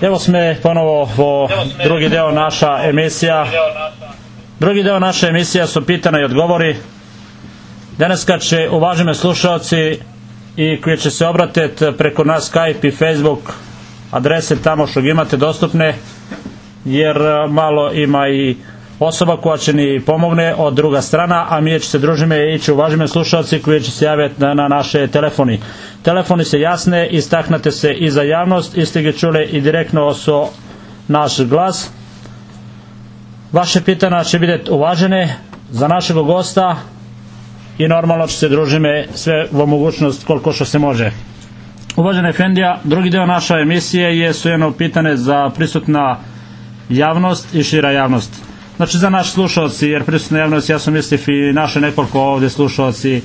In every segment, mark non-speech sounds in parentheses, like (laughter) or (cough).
Evo sme ponovo vo drugi deo naša emisija. Drugi deo naše emisija su pitanja i odgovori. Daneska će uvaženi slušalci i koji će se obratiti preko nas Skype i Facebook adrese tamo što imate dostupne jer e, malo ima i osoba koja će ni pomogne od druga strana, a mi će se družime i će uvažime slušalci koji će se javiti na, na naše telefoni. Telefoni se jasne, istaknete se i za javnost, i ste ga čuli i direktno so naš glas. Vaše pitanja će biti uvažene za našeg gosta i normalno će se družime sve u mogućnost koliko što se može. Uvažena Efendija, drugi deo naše emisije je su jedno pitanje za prisutna javnost i šira javnost. Znači za naš slušalci, jer prisutna javnost, ja sam mislim i naše nekoliko ovdje slušalci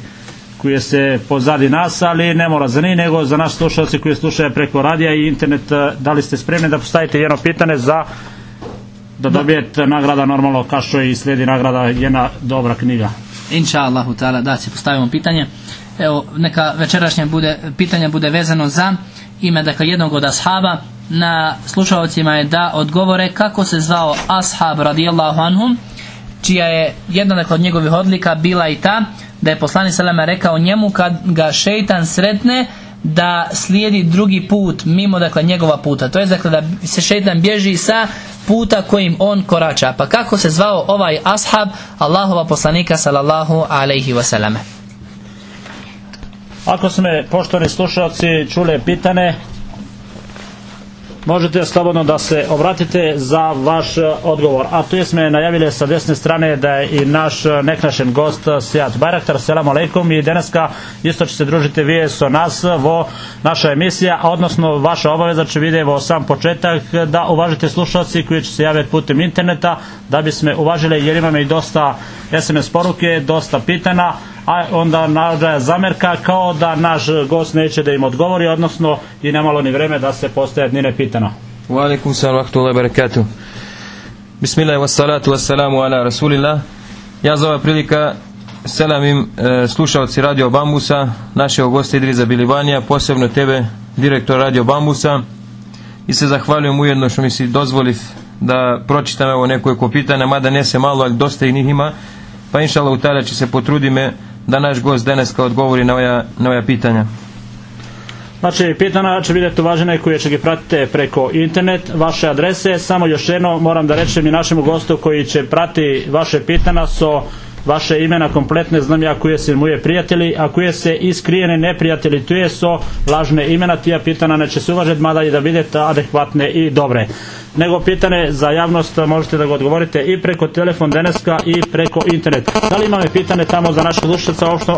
koji se pozadi nas, ali ne mora za njih, nego za naš slušalci koji slušaju preko radija i internet, eh, da li ste spremni da postavite jedno pitanje za da dobijete nagrada normalno kao što i slijedi nagrada jedna dobra knjiga. Inša Allahu ta'ala, da se postavimo pitanje. Evo, neka večerašnje bude, pitanje bude vezano za ime dakle jednog od ashaba. Na slušalcima je da odgovore kako se zvao ashab radijallahu anhum, čija je jedna dakle, od njegovih odlika bila i ta da je poslani Selema rekao njemu kad ga šeitan sretne da slijedi drugi put mimo dakle njegova puta. To je dakle da se šeitan bježi sa puta kojim on korača. Pa kako se zvao ovaj ashab Allahova poslanika sallallahu alaihi wasallam. Ako smo poštovani slušalci čuli pitane, možete slobodno da se obratite za vaš e, odgovor. A tu smo najavili sa desne strane da je i naš e, neknašen gost e, Sijat Bajraktar. Selamu alaikum i daneska isto će se družiti vi so nas vo naša emisija, odnosno vaša obaveza će vidjeti vo sam početak da uvažite slušalci koji će se javiti putem interneta da bismo uvažili jer imamo i dosta SMS poruke, dosta pitana a onda nađa zamerka kao da naš gost neće da im odgovori, odnosno i nemalo ni vreme da se postaje dnine pitano. U alikum salam vahtu ule barakatu. Bismillah wa salatu wa salamu ala rasulillah. Ja za ova prilika selamim e, slušalci Radio Bambusa, našeg gosta Idriza Bilibanija, posebno tebe, direktor Radio Bambusa. I se zahvaljujem ujedno što mi si dozvoli da pročitam evo nekoj pitanja, mada ne se malo, ali dosta i njih ima. Pa inšala u tada će se potrudime da naš gost danas odgovori na ova, na ova pitanja. Znači, pitana će vidjeti uvažene koje će ga pratite preko internet, vaše adrese. Samo još jedno moram da rečem i našemu gostu koji će prati vaše pitana so vaše imena kompletne, znam ja koje se moje prijatelji, a koje se iskrijene neprijatelji, tu je so lažne imena, tija pitana neće se uvažiti, mada i da vidite adekvatne i dobre. Nego pitane za javnost možete da ga odgovorite i preko telefon deneska i preko internet. Da li imamo pitane tamo za naše slušalce, ovo što u-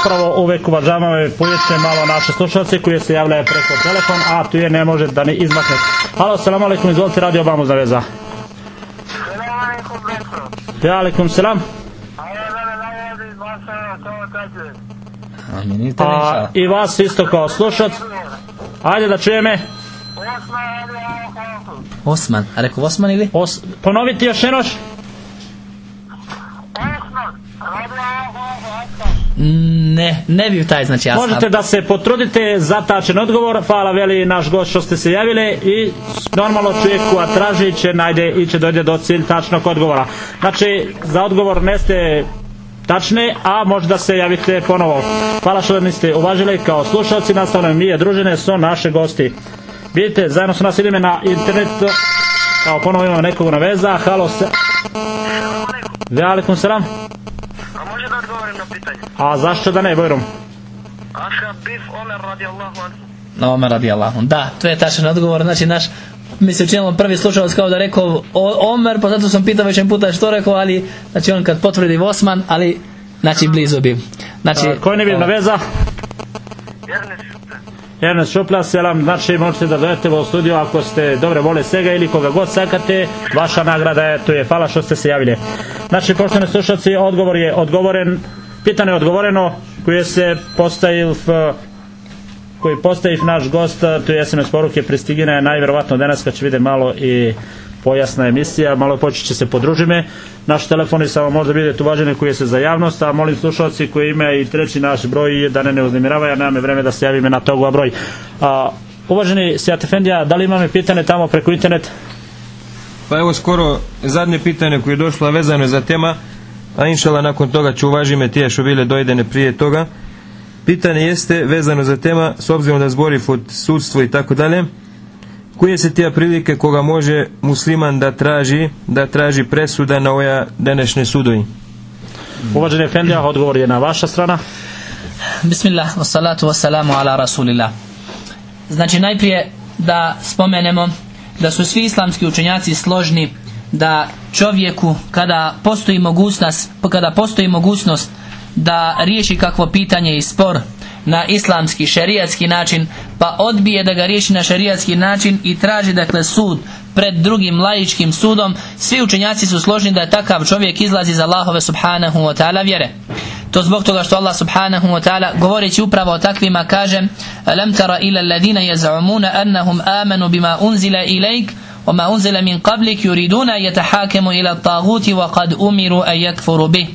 upravo uvek uvažavamo i pojeće malo naše slušalce koji se javljaju preko telefon, a tu je ne može da ne izmakne. Halo, salam alaikum, izvolite radio Obamu za veza. Aleyküm Bekro. Ja, alaikum salam. A, I vas isto kao slušac. Ajde da hadi ayaklanku. Osman. A rekao Osman ili? Os, ponoviti još jednoš. Ne, ne bi taj znači ashab. Možete da se potrudite za tačan odgovor. Hvala veli naš gost što ste se javili i normalno čovjek koja traži će najde i će dođe do cilj tačnog odgovora. Znači, za odgovor ne ste tačne, a možda se javite ponovo. Hvala što niste uvažili kao slušalci. Nastavljamo mi je družine su naše gosti. Vidite, zajedno su nas ideme na internet. Kao ponovo imamo nekog na veza. Halo se. Velikum selam. A može da odgovorim na pitanje? A zašto da ne, Bojrom? Ashab Bif Omer radijallahu anhu. Na Omer radijallahu. Da, to je tačan odgovor. Znači naš mi se učinilo prvi slušalac kao da rekao Omer, pa zato sam pitao već jedan puta što rekao, ali znači on kad potvrdi Osman, ali znači blizu bi. Znači, A, Koji ne bi na veza? Ernest Šupla, selam, znači možete da dođete u studio ako ste dobre vole svega ili koga god sakate, vaša nagrada je, tu je, hvala što ste se javili. Znači, poštovani slušalci, odgovor je odgovoren, pitanje je odgovoreno, koje se postavil v, koji postavi naš gost, tu je SMS poruke pristigine, najvjerovatno danas kad će vidjeti malo i pojasna emisija, malo počet će se podružime. Naš telefoni samo možda vidjeti uvažene koji se za javnost, a molim slušalci koji ima i treći naš broj da ne ne uznemiravaju, ja nemam vreme da se javime na toga broj. A, uvaženi Sijat Efendija, da li imamo pitanje tamo preko interneta? Pa evo skoro zadnje pitanje koje je došlo vezano je za tema, a inšala nakon toga ću uvažime tije što bile dojdene prije toga. Pitanje jeste vezano za tema, s obzirom da zbori fot sudstvo i tako dalje, koje se tija prilike koga može musliman da traži, da traži presuda na ove današnje sudovi? Uvaženi Efendija, odgovor je na vaša strana. Bismillah, wassalatu wassalamu ala rasulillah. Znači najprije da spomenemo da su svi islamski učenjaci složni da čovjeku kada postoji mogućnost, kada postoji mogućnost da riješi kakvo pitanje i spor na islamski šerijatski način pa odbije da ga riješi na šerijatski način i traži dakle sud pred drugim laičkim sudom svi učenjaci su složni da je takav čovjek izlazi za Allahove subhanahu wa ta'ala vjere to zbog toga što Allah subhanahu wa ta'ala govoreći upravo o takvima kaže Alam tara ila alladhina yaz'umuna annahum amanu bima unzila ilayk وما أنزل من قبلك يريدون أن يتحاكموا إلى الطاغوت وقد أمروا أن يكفروا به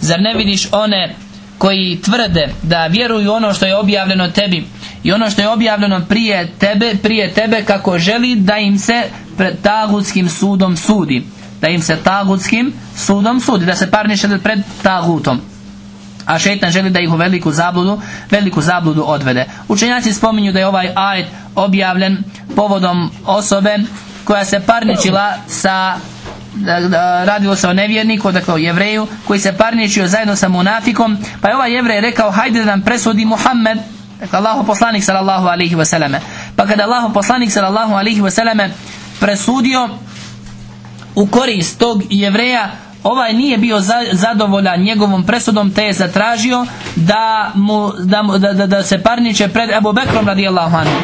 Zar ne vidiš one koji tvrde da vjeruju ono što je objavljeno tebi i ono što je objavljeno prije tebe, prije tebe kako želi da im se pred tagutskim sudom sudi? Da im se tagutskim sudom sudi da se parniče pred tagutom. A šeitan želi da ih u veliku zabludu veliku zabludu odvede. Učenjaci spominju da je ovaj ajet objavljen povodom osobe koja se parničila sa radilo se o nevjerniku, dakle o jevreju, koji se parničio zajedno sa munafikom, pa je ovaj jevrej rekao, hajde da nam presudi Muhammed, dakle Allahu poslanik sallallahu alihi wasallam. Pa kada Allahu poslanik sallallahu alihi wasallam presudio u korist tog jevreja, ovaj nije bio za, zadovoljan njegovom presudom te je zatražio da, mu, da, da, da se parniče pred Ebu Bekrom radijallahu anhu.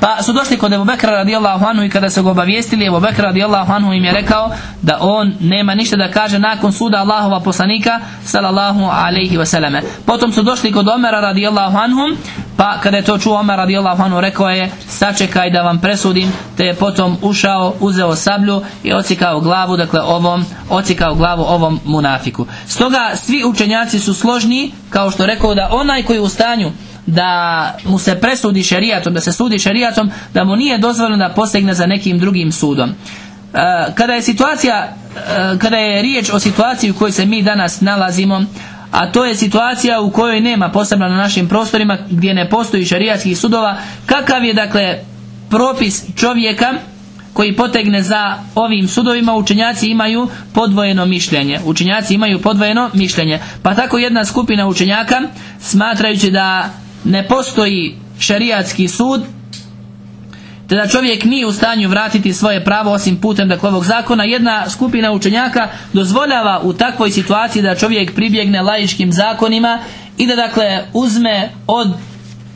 Pa su došli kod Ebu Bekra radijallahu anhu i kada su ga obavijestili, Ebu Bekra radijallahu anhu im je rekao da on nema ništa da kaže nakon suda Allahova poslanika sallallahu alaihi wasallam. Potom su došli kod Omera radijallahu anhu, pa kada je to čuo Omer radijallahu anhu rekao je sačekaj da vam presudim, te je potom ušao, uzeo sablju i ocikao glavu, dakle ovom, ocikao glavu ovom munafiku. Stoga svi učenjaci su složni, kao što rekao da onaj koji u stanju da mu se presudi šerijatom, da se sudi šerijatom, da mu nije dozvoljeno da posegne za nekim drugim sudom. E, kada je situacija, e, kada je riječ o situaciji u kojoj se mi danas nalazimo, a to je situacija u kojoj nema posebno na našim prostorima gdje ne postoji šerijatskih sudova, kakav je dakle propis čovjeka koji potegne za ovim sudovima učenjaci imaju podvojeno mišljenje. Učenjaci imaju podvojeno mišljenje. Pa tako jedna skupina učenjaka smatrajući da ne postoji šerijatski sud te da čovjek nije u stanju vratiti svoje pravo osim putem dakle ovog zakona jedna skupina učenjaka dozvoljava u takvoj situaciji da čovjek pribjegne laičkim zakonima i da dakle uzme od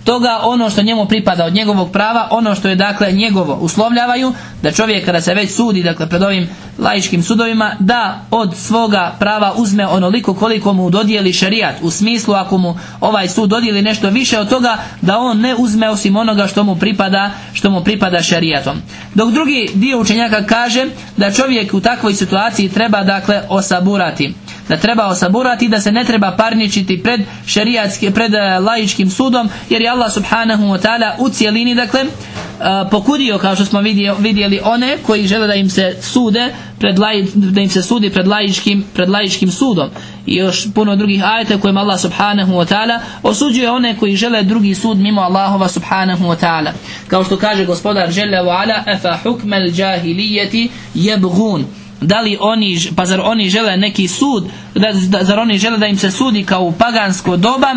toga ono što njemu pripada od njegovog prava, ono što je dakle njegovo. Uslovljavaju, da čovjek kada se već sudi dakle pred ovim laičkim sudovima, da od svoga prava uzme onoliko koliko mu dodijeli šerijat, u smislu ako mu ovaj sud dodijeli nešto više od toga, da on ne uzme osim onoga što mu pripada, što mu pripada šerijatom. Dok drugi dio učenjaka kaže da čovjek u takvoj situaciji treba dakle osaburati da treba osaburati da se ne treba parničiti pred šerijatski, pred uh, laičkim sudom jer je Allah subhanahu wa ta'ala u cijelini dakle uh, pokudio kao što smo vidio, vidjeli one koji žele da im se sude pred laj, da im se sudi pred laičkim, pred laičkim sudom. I još puno drugih ajeta kojima Allah subhanahu wa ta'ala osuđuje one koji žele drugi sud mimo Allahova subhanahu wa ta'ala. Kao što kaže gospodar žele wa ala efa hukmel džahilijeti jebgun da li oni, pa zar oni žele neki sud, da, da, zar oni žele da im se sudi kao u pagansko doba,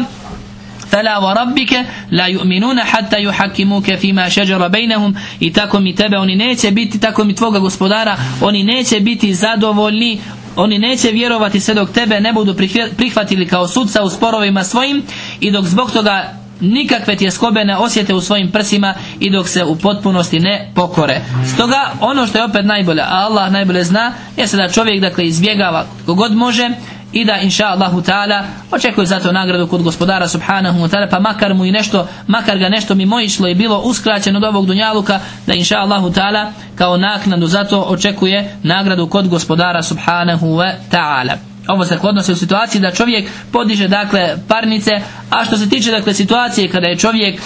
Fela wa rabbike la yu'minuna hatta yuhakimuke fima šeđara bejnehum i tako mi tebe oni neće biti, tako mi tvoga gospodara, oni neće biti zadovoljni oni neće vjerovati sve dok tebe ne budu prihvatili kao sudca u sporovima svojim i dok zbog toga nikakve tjeskobe ne osjete u svojim prsima i dok se u potpunosti ne pokore. Stoga ono što je opet najbolje, a Allah najbolje zna, jeste da čovjek dakle izbjegava kogod može, i da inša Allahu ta'ala očekuje za to nagradu kod gospodara subhanahu wa ta'ala pa makar mu i nešto makar ga nešto mimo išlo i bilo uskraćeno od ovog dunjaluka da inša Allahu ta'ala kao naknadu za to očekuje nagradu kod gospodara subhanahu wa ta'ala. Ovo se odnosi u situaciji da čovjek podiže dakle parnice a što se tiče dakle situacije kada je čovjek e,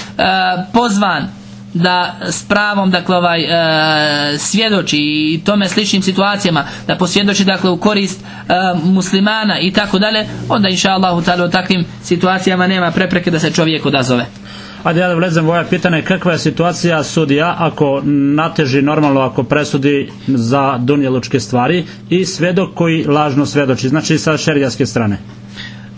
pozvan da s pravom dakle ovaj e, svjedoči i tome sličnim situacijama da posvjedoči dakle u korist e, muslimana i tako dalje onda inša ta'ala u takvim situacijama nema prepreke da se čovjek odazove Ajde ja da vlezem ovo pitanje, kakva je situacija sudija ako nateži normalno ako presudi za dunjelučke stvari i svedok koji lažno svedoči, znači sa šerijaske strane.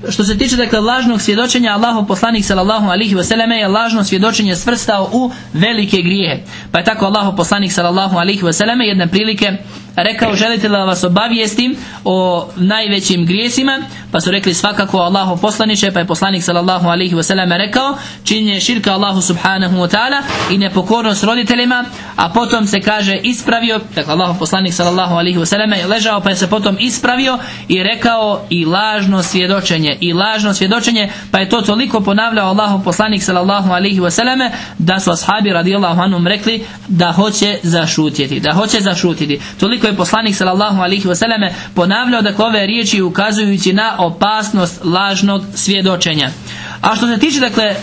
Što se tiče dakle lažnog svjedočenja Allahov poslanik sallallahu alihi wasallam je lažno svjedočenje svrstao u velike grijehe. Pa je tako Allahov poslanik sallallahu alihi wasallam jedne prilike rekao želite li da vas obavijestim o najvećim grijesima? Pa su rekli svakako Allahu poslaniče. Pa je poslanik sallallahu alaihi wasallam rekao činjenje širka Allahu subhanahu wa ta'ala i nepokornost roditeljima. A potom se kaže ispravio dakle Allahu poslanik sallallahu alaihi wasallam je ležao pa je se potom ispravio i rekao i lažno svjedočenje i lažno svjedočenje. Pa je to toliko ponavljao Allahu poslanik sallallahu alaihi wasallam da su ashabi radijallahu anhum rekli da hoće zašutjeti da hoće zašutjeti toliko je poslanik sallallahu alaihi wasallam ponavljao dakle ove riječi ukazujući na opasnost lažnog svjedočenja. A što se tiče dakle e,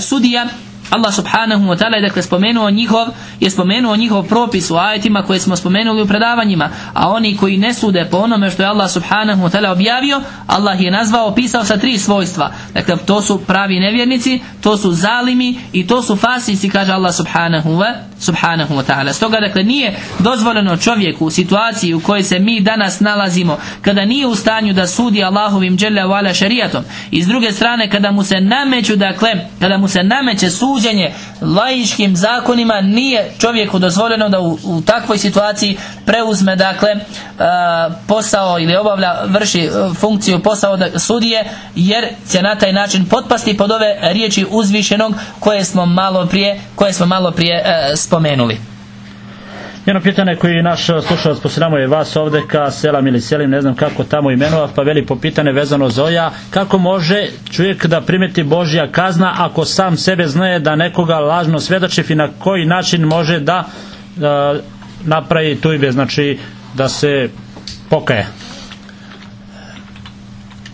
sudija Allah subhanahu wa ta'ala je dakle spomenuo njihov je spomenuo njihov propis u ajetima koje smo spomenuli u predavanjima a oni koji ne sude po onome što je Allah subhanahu wa ta'ala objavio Allah je nazvao opisao sa tri svojstva. Dakle to su pravi nevjernici to su zalimi i to su fasici kaže Allah subhanahu wa subhanahu wa ta'ala. Stoga dakle nije dozvoljeno čovjeku u situaciji u kojoj se mi danas nalazimo kada nije u stanju da sudi Allahovim dželle wala šerijatom. I s druge strane kada mu se nameću dakle kada mu se nameće suđenje laičkim zakonima nije čovjeku dozvoljeno da u, u takvoj situaciji preuzme dakle e, posao ili obavlja vrši e, funkciju posao da sudije jer će na taj način potpasti pod ove riječi uzvišenog koje smo malo prije koje smo malo prije e, spomenuli Jedno pitanje koji naš slušalac posljedamo je vas ovdje ka selam ili selim, ne znam kako tamo imenova, pa veli po pitanje vezano Zoja, kako može čovjek da primeti Božja kazna ako sam sebe znaje da nekoga lažno svjedoči i na koji način može da e, napravi tujbe, znači da se pokaje.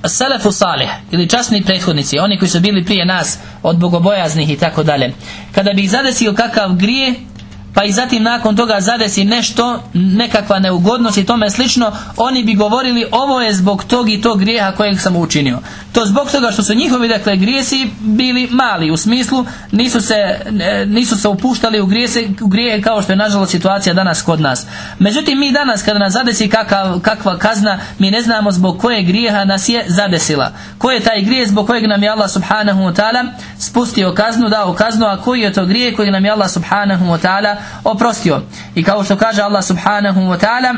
Selefu salih ili časni prethodnici, oni koji su bili prije nas od bogobojaznih i tako dalje. Kada bi ih zadesio kakav grije, pa i zatim nakon toga zadesi nešto, nekakva neugodnost i tome slično, oni bi govorili ovo je zbog tog i tog grijeha kojeg sam učinio. To zbog toga što su njihovi dakle grijesi bili mali u smislu nisu se, nisu se upuštali u, grijese, u grijehe kao što je nažalost situacija danas kod nas. Međutim mi danas kada nas zadesi kakav, kakva kazna mi ne znamo zbog kojeg grijeha nas je zadesila. Ko je taj grijeh zbog kojeg nam je Allah subhanahu wa ta'ala spustio kaznu, dao kaznu, a koji je to grijeh kojeg nam je Allah subhanahu wa ta'ala oprostio. I kao što kaže Allah subhanahu wa ta'ala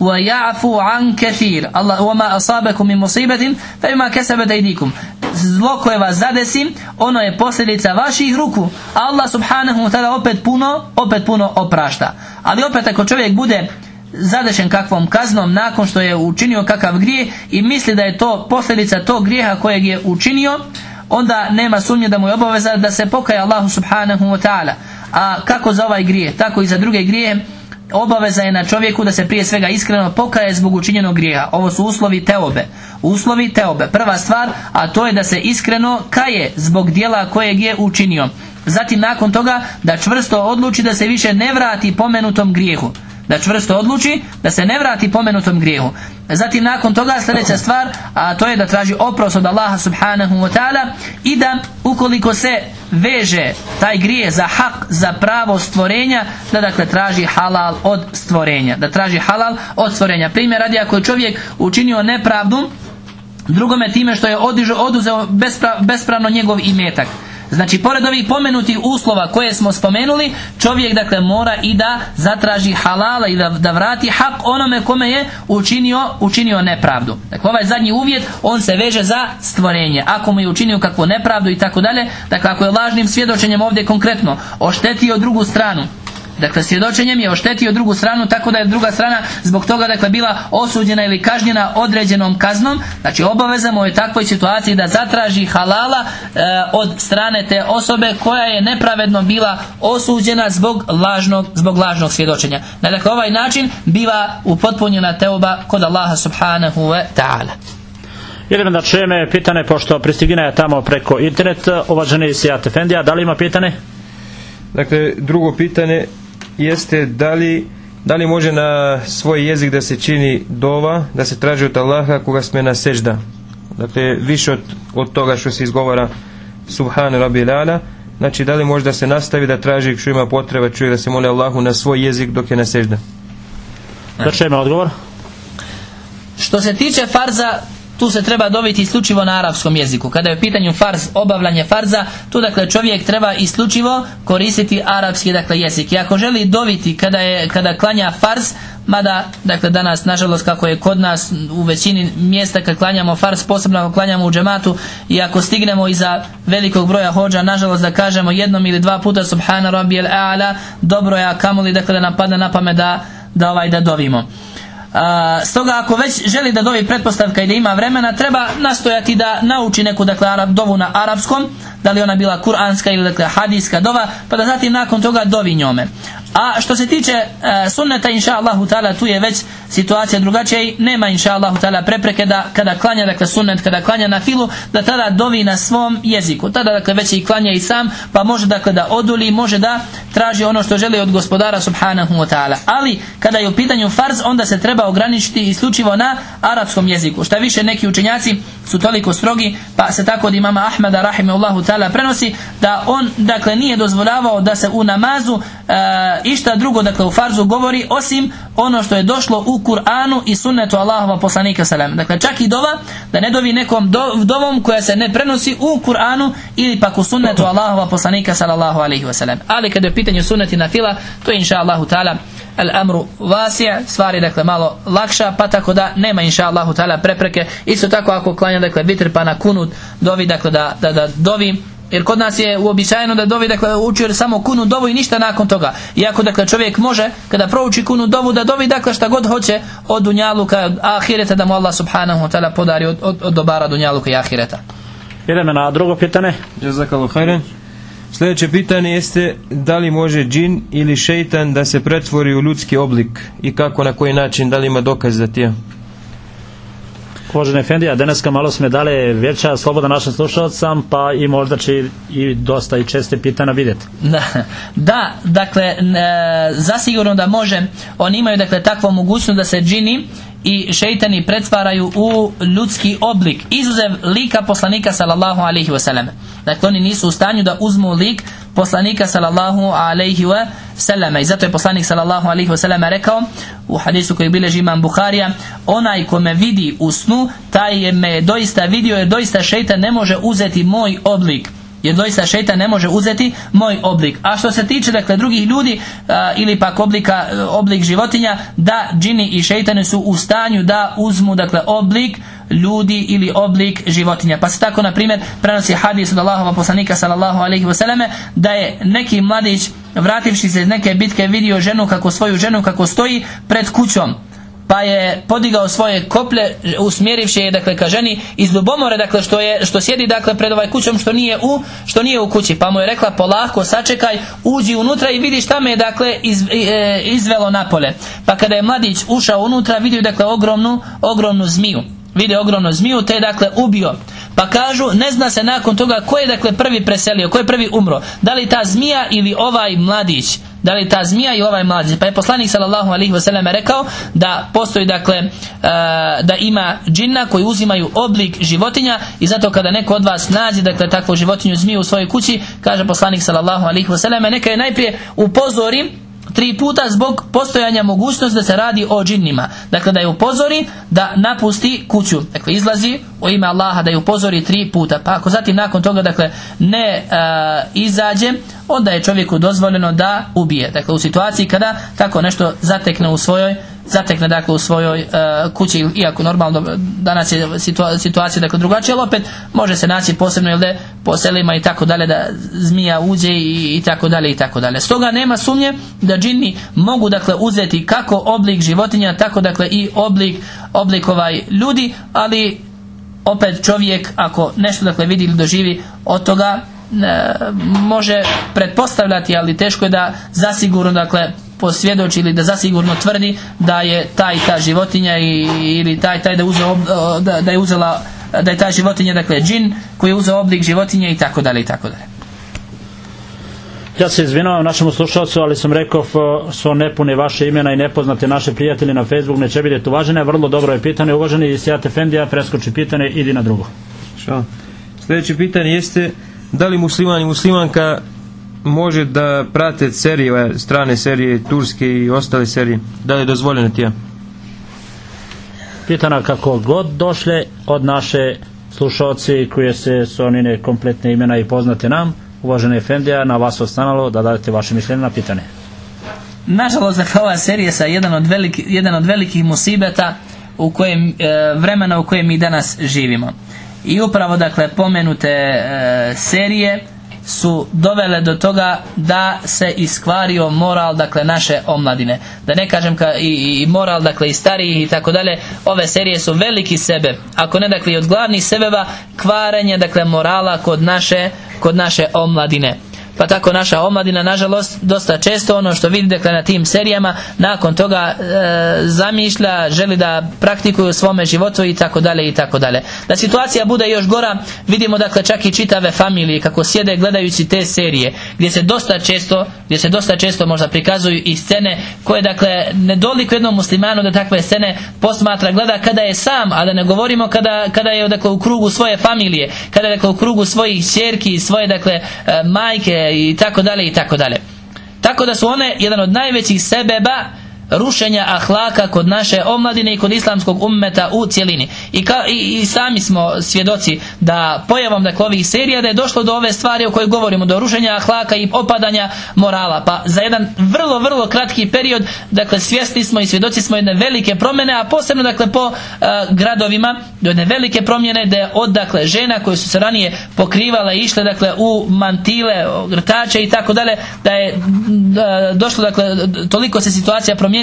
وَيَعْفُوا عَنْ كَثِيرٍ Allah وَمَا أَصَابَكُم مِّن مُّصِيبَةٍ فَبِمَا كَسَبَتْ أَيْدِيكُم Zlo koje vas zadesi, ono je posljedica vaših ruku. A Allah subhanahu wa ta'ala opet puno, opet puno oprašta. Ali opet ako čovjek bude zadešen kakvom kaznom nakon što je učinio kakav grijeh i misli da je to posljedica tog grijeha kojeg je učinio, onda nema sumnje da mu je obaveza da se pokaje Allahu subhanahu wa ta'ala. A kako za ovaj grije, tako i za druge grije, obaveza je na čovjeku da se prije svega iskreno pokaje zbog učinjenog grijeha. Ovo su uslovi teobe. Uslovi teobe. Prva stvar, a to je da se iskreno kaje zbog dijela kojeg je učinio. Zatim nakon toga da čvrsto odluči da se više ne vrati pomenutom grijehu da čvrsto odluči da se ne vrati pomenutom grijehu. Zatim nakon toga sljedeća stvar, a to je da traži oprost od Allaha subhanahu wa ta'ala i da ukoliko se veže taj grije za hak, za pravo stvorenja, da dakle traži halal od stvorenja. Da traži halal od stvorenja. Primjer radi ako je čovjek učinio nepravdu drugome time što je oduzeo bespravno njegov imetak. Znači, pored ovih pomenutih uslova koje smo spomenuli, čovjek dakle mora i da zatraži halala i da, da vrati hak onome kome je učinio, učinio nepravdu. Dakle, ovaj zadnji uvjet, on se veže za stvorenje. Ako mu je učinio kakvu nepravdu i tako dalje, dakle, ako je lažnim svjedočenjem ovdje konkretno oštetio drugu stranu, Dakle, svjedočenjem je oštetio drugu stranu tako da je druga strana zbog toga dakle bila osuđena ili kažnjena određenom kaznom. Znači, obaveza mu je u takvoj situaciji da zatraži halala e, od strane te osobe koja je nepravedno bila osuđena zbog lažnog, zbog lažnog svjedočenja. Na dakle, ovaj način biva upotpunjena teoba kod Allaha subhanahu wa ta'ala. Idemo da čujeme pitane, pošto pristigina je tamo preko internet, uvaženi Sijat Efendija, da li ima pitane? Dakle, drugo pitanje jeste da li, da li može na svoj jezik da se čini dova, da se traži od Allaha koga sme na sežda. Dakle, više od, od toga što se izgovara Subhan Rabbi Lala, znači da li može da se nastavi da traži što ima potreba čuje da se moli Allahu na svoj jezik dok je na sežda. Da čujeme odgovor? Što se tiče farza, tu se treba dobiti isključivo na arapskom jeziku. Kada je u pitanju farz, obavljanje farza, tu dakle čovjek treba isključivo koristiti arapski dakle jezik. I ako želi dobiti kada, je, kada klanja farz, mada dakle danas nažalost kako je kod nas u većini mjesta kad klanjamo farz, posebno ako klanjamo u džematu i ako stignemo iza velikog broja hođa, nažalost da kažemo jednom ili dva puta subhana rabijel a'ala, dobro je a kamoli dakle da nam padne na pamet da, da ovaj da dovimo. A, stoga ako već želi da dovi pretpostavka i da ima vremena treba nastojati da nauči neku dakle dovu na arapskom. Da li ona bila kuranska ili dakle hadijska dova pa da zatim nakon toga dovi njome. A što se tiče e, sunneta inša Allahu tu je već situacija drugačija i nema inša Allahu ta'ala prepreke da kada klanja dakle sunnet kada klanja na filu da tada dovi na svom jeziku. Tada dakle već i klanja i sam pa može dakle da oduli može da traži ono što želi od gospodara subhanahu wa ta'ala. Ali kada je u pitanju farz onda se treba ograničiti isključivo na arapskom jeziku. Šta više neki učenjaci su toliko strogi pa se tako od imama Ahmeda rahimahullahu ta'ala prenosi da on dakle nije dozvoljavao da se u namazu e, išta drugo dakle u farzu govori osim ono što je došlo u Kur'anu i sunnetu Allahova poslanika salam. Dakle čak i dova da ne dovi nekom do, dovom koja se ne prenosi u Kur'anu ili pak u sunnetu Allahova poslanika sallallahu alaihi wasallam. Ali kada je pitanje sunneti na fila to je inša Allahu ta'ala al-amru vasija, stvari dakle malo lakša, pa tako da nema inša Allahu ta'ala prepreke. Isto tako ako klanja dakle vitr pa na kunut dovi dakle da, da, da dovi jer kod nas je uobičajeno da dovi dakle uči samo kunu dovu i ništa nakon toga. Iako dakle čovjek može kada prouči kunu dovu da dovi dakle šta god hoće od dunjaluka od ahireta da mu Allah subhanahu wa ta'ala podari od, od, od dobara dunjaluka i ahireta. Idemo na drugo pitanje. Jazakallahu khairan. Sljedeće pitanje jeste da li može džin ili šeitan da se pretvori u ljudski oblik i kako, na koji način, da li ima dokaz za tije? Uvaženi Efendija, daneska malo sme dale veća sloboda našim slušalcam, pa i možda će i dosta i česte pitanja vidjeti. Da, da dakle, e, zasigurno da može, oni imaju dakle takvu mogućnost da se džini i šeitani pretvaraju u ljudski oblik, izuzev lika poslanika sallallahu alaihi wasallam. Dakle, oni nisu u stanju da uzmu lik poslanika sallallahu alaihi wa sallam. I zato je poslanik sallallahu alaihi wa sallam rekao u hadisu koji bileži imam Bukharija onaj ko me vidi u snu taj je me doista vidio jer doista šeitan ne može uzeti moj oblik jer doista šeitan ne može uzeti moj oblik. A što se tiče dakle drugih ljudi a, ili pak oblika, oblik životinja da džini i šeitani su u stanju da uzmu dakle oblik ljudi ili oblik životinja. Pa se tako na primjer prenosi hadis od Allahova poslanika sallallahu alejhi ve da je neki mladić vrativši se iz neke bitke vidio ženu kako svoju ženu kako stoji pred kućom pa je podigao svoje koplje usmjerivši je dakle ka ženi iz ljubomore dakle što je što sjedi dakle pred ovaj kućom što nije u što nije u kući. Pa mu je rekla polako sačekaj uđi unutra i vidi šta me je dakle iz, e, izvelo napolje. Pa kada je mladić ušao unutra vidio dakle ogromnu ogromnu zmiju. Vidio ogromnu zmiju te je dakle ubio. Pa kažu ne zna se nakon toga ko je dakle prvi preselio ko je prvi umro. Da li ta zmija ili ovaj mladić da li ta zmija i ovaj mladić? Pa je poslanik sallallahu alaihi wasallam rekao da postoji dakle e, da ima džinna koji uzimaju oblik životinja i zato kada neko od vas nađe dakle takvu životinju zmiju u svojoj kući kaže poslanik sallallahu alaihi wasallam neka je najprije upozori tri puta zbog postojanja mogućnosti da se radi o džinnima. Dakle, da je upozori da napusti kuću. Dakle, izlazi u ime Allaha da je upozori tri puta. Pa ako zatim nakon toga, dakle, ne a, izađe, onda je čovjeku dozvoljeno da ubije. Dakle, u situaciji kada tako nešto zatekne u svojoj zatekne dakle u svojoj e, kući iako normalno danas je situa- situacija dakle drugačija ali opet može se naći posebno jel po selima i tako dalje da zmija uđe i, i tako dalje i tako dalje. Stoga nema sumnje da džini mogu dakle uzeti kako oblik životinja tako dakle i oblik oblik ovaj ljudi ali opet čovjek ako nešto dakle vidi ili doživi od toga e, može pretpostavljati ali teško je da zasigurno dakle posvjedoči ili da zasigurno tvrdi da je taj ta životinja i, ili taj taj da, ob- da, da je uzela da je ta životinja dakle džin koji je uzeo oblik životinje i tako dalje i tako dalje Ja se izvinavam našemu slušalcu, ali sam rekao su nepune vaše imena i nepoznate naše prijatelji na Facebook neće biti uvažene. Vrlo dobro je pitanje. Uvaženi Sijat Efendija, preskoči pitanje, idi na drugo. Šal. Sljedeće pitanje jeste da li musliman i muslimanka može da prate serije, strane serije, turske i ostale serije? Da li je dozvoljeno tija? Pitana kako god došle od naše slušalci koje se su onine kompletne imena i poznate nam. Uvaženi Efendija, na vas ostanalo da date vaše mišljenje na pitanje. Nažalost, dakle, ova serija sa jedan od, veliki, jedan od velikih musibeta u kojem, e, vremena u kojem mi danas živimo. I upravo, dakle, pomenute e, serije su dovele do toga da se iskvario moral dakle naše omladine. Da ne kažem ka, i, i moral dakle i stariji i tako dalje ove serije su veliki sebe. Ako ne dakle i od glavnih sebeba kvarenje dakle morala kod naše kod naše omladine pa tako naša omladina nažalost dosta često ono što vidi dakle na tim serijama nakon toga e, zamišlja želi da praktikuju svome životu i tako dalje i tako dalje. Da situacija bude još gora vidimo dakle čak i čitave familije kako sjede gledajući te serije gdje se dosta često gdje se dosta često možda prikazuju i scene koje dakle ne doliku jednom muslimanu da takve scene posmatra gleda kada je sam a da ne govorimo kada, kada je dakle u krugu svoje familije kada je dakle u krugu svojih ćerki svoje dakle e, majke i tako dalje i tako dalje. Tako da su one jedan od najvećih sebeba rušenja ahlaka kod naše omladine i kod islamskog ummeta u cjelini. I, ka, i, i sami smo svjedoci da pojavom dakle ovih serija da je došlo do ove stvari o kojoj govorimo do rušenja ahlaka i opadanja morala. Pa za jedan vrlo vrlo kratki period dakle svjesni smo i svjedoci smo jedne velike promjene a posebno dakle po e, gradovima do jedne velike promjene da je od dakle žena koje su se ranije pokrivale i išle dakle u mantile grtače i tako dalje da je da, došlo dakle toliko se situacija promijenila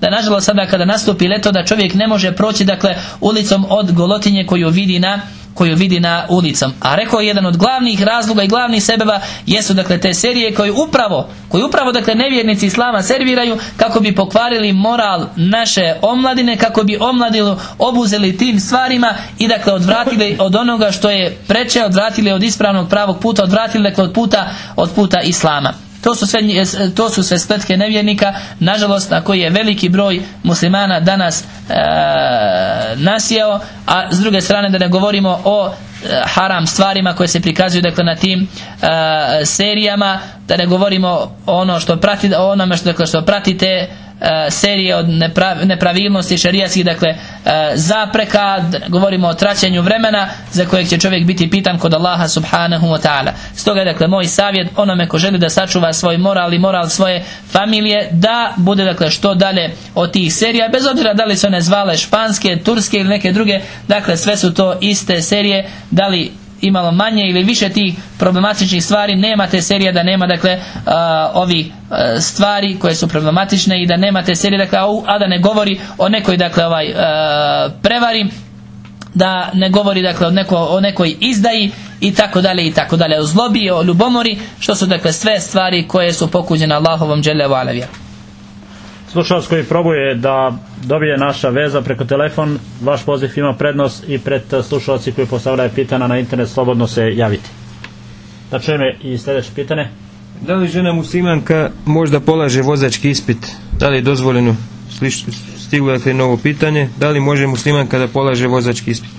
da nažalost sada kada nastupi leto da čovjek ne može proći dakle ulicom od golotinje koju vidi na koju vidi na ulicom. A rekao je jedan od glavnih razloga i glavnih sebeba jesu dakle te serije koje upravo, koji upravo dakle nevjernici islama serviraju kako bi pokvarili moral naše omladine, kako bi omladilu obuzeli tim stvarima i dakle odvratili od onoga što je preče, odvratili od ispravnog pravog puta, odvratili dakle od puta, od puta islama. To su sve, to su sve spletke nevjernika, nažalost, na koji je veliki broj muslimana danas e, nasjeo, a s druge strane da ne govorimo o e, haram stvarima koje se prikazuju dakle na tim e, serijama, da ne govorimo ono što prati, onome što, dakle, što pratite serije od neprav, nepravilnosti šerijatskih dakle e, zapreka govorimo o traćenju vremena za kojeg će čovjek biti pitan kod Allaha subhanahu wa ta'ala. Stoga dakle moj savjet onome ko želi da sačuva svoj moral i moral svoje familije da bude dakle što dalje od tih serija bez obzira da li se one zvale španske, turske ili neke druge. Dakle sve su to iste serije. Da li imalo manje ili više tih problematičnih stvari nema te serije da nema dakle ovi stvari koje su problematične i da nema te serije dakle a, da ne govori o nekoj dakle ovaj prevari da ne govori dakle o, neko, o nekoj izdaji i tako dalje i tako dalje o zlobi, o ljubomori što su dakle sve stvari koje su pokuđene Allahovom dželle alevija Slušalac koji probuje da dobije naša veza preko telefon, vaš poziv ima prednost i pred slušalci koji postavljaju pitana na internet slobodno se javiti. Da čujem i sljedeće pitanje. Da li žena muslimanka možda polaže vozački ispit? Da li je dozvoljeno? Stiglo je novo pitanje. Da li može muslimanka da polaže vozački ispit?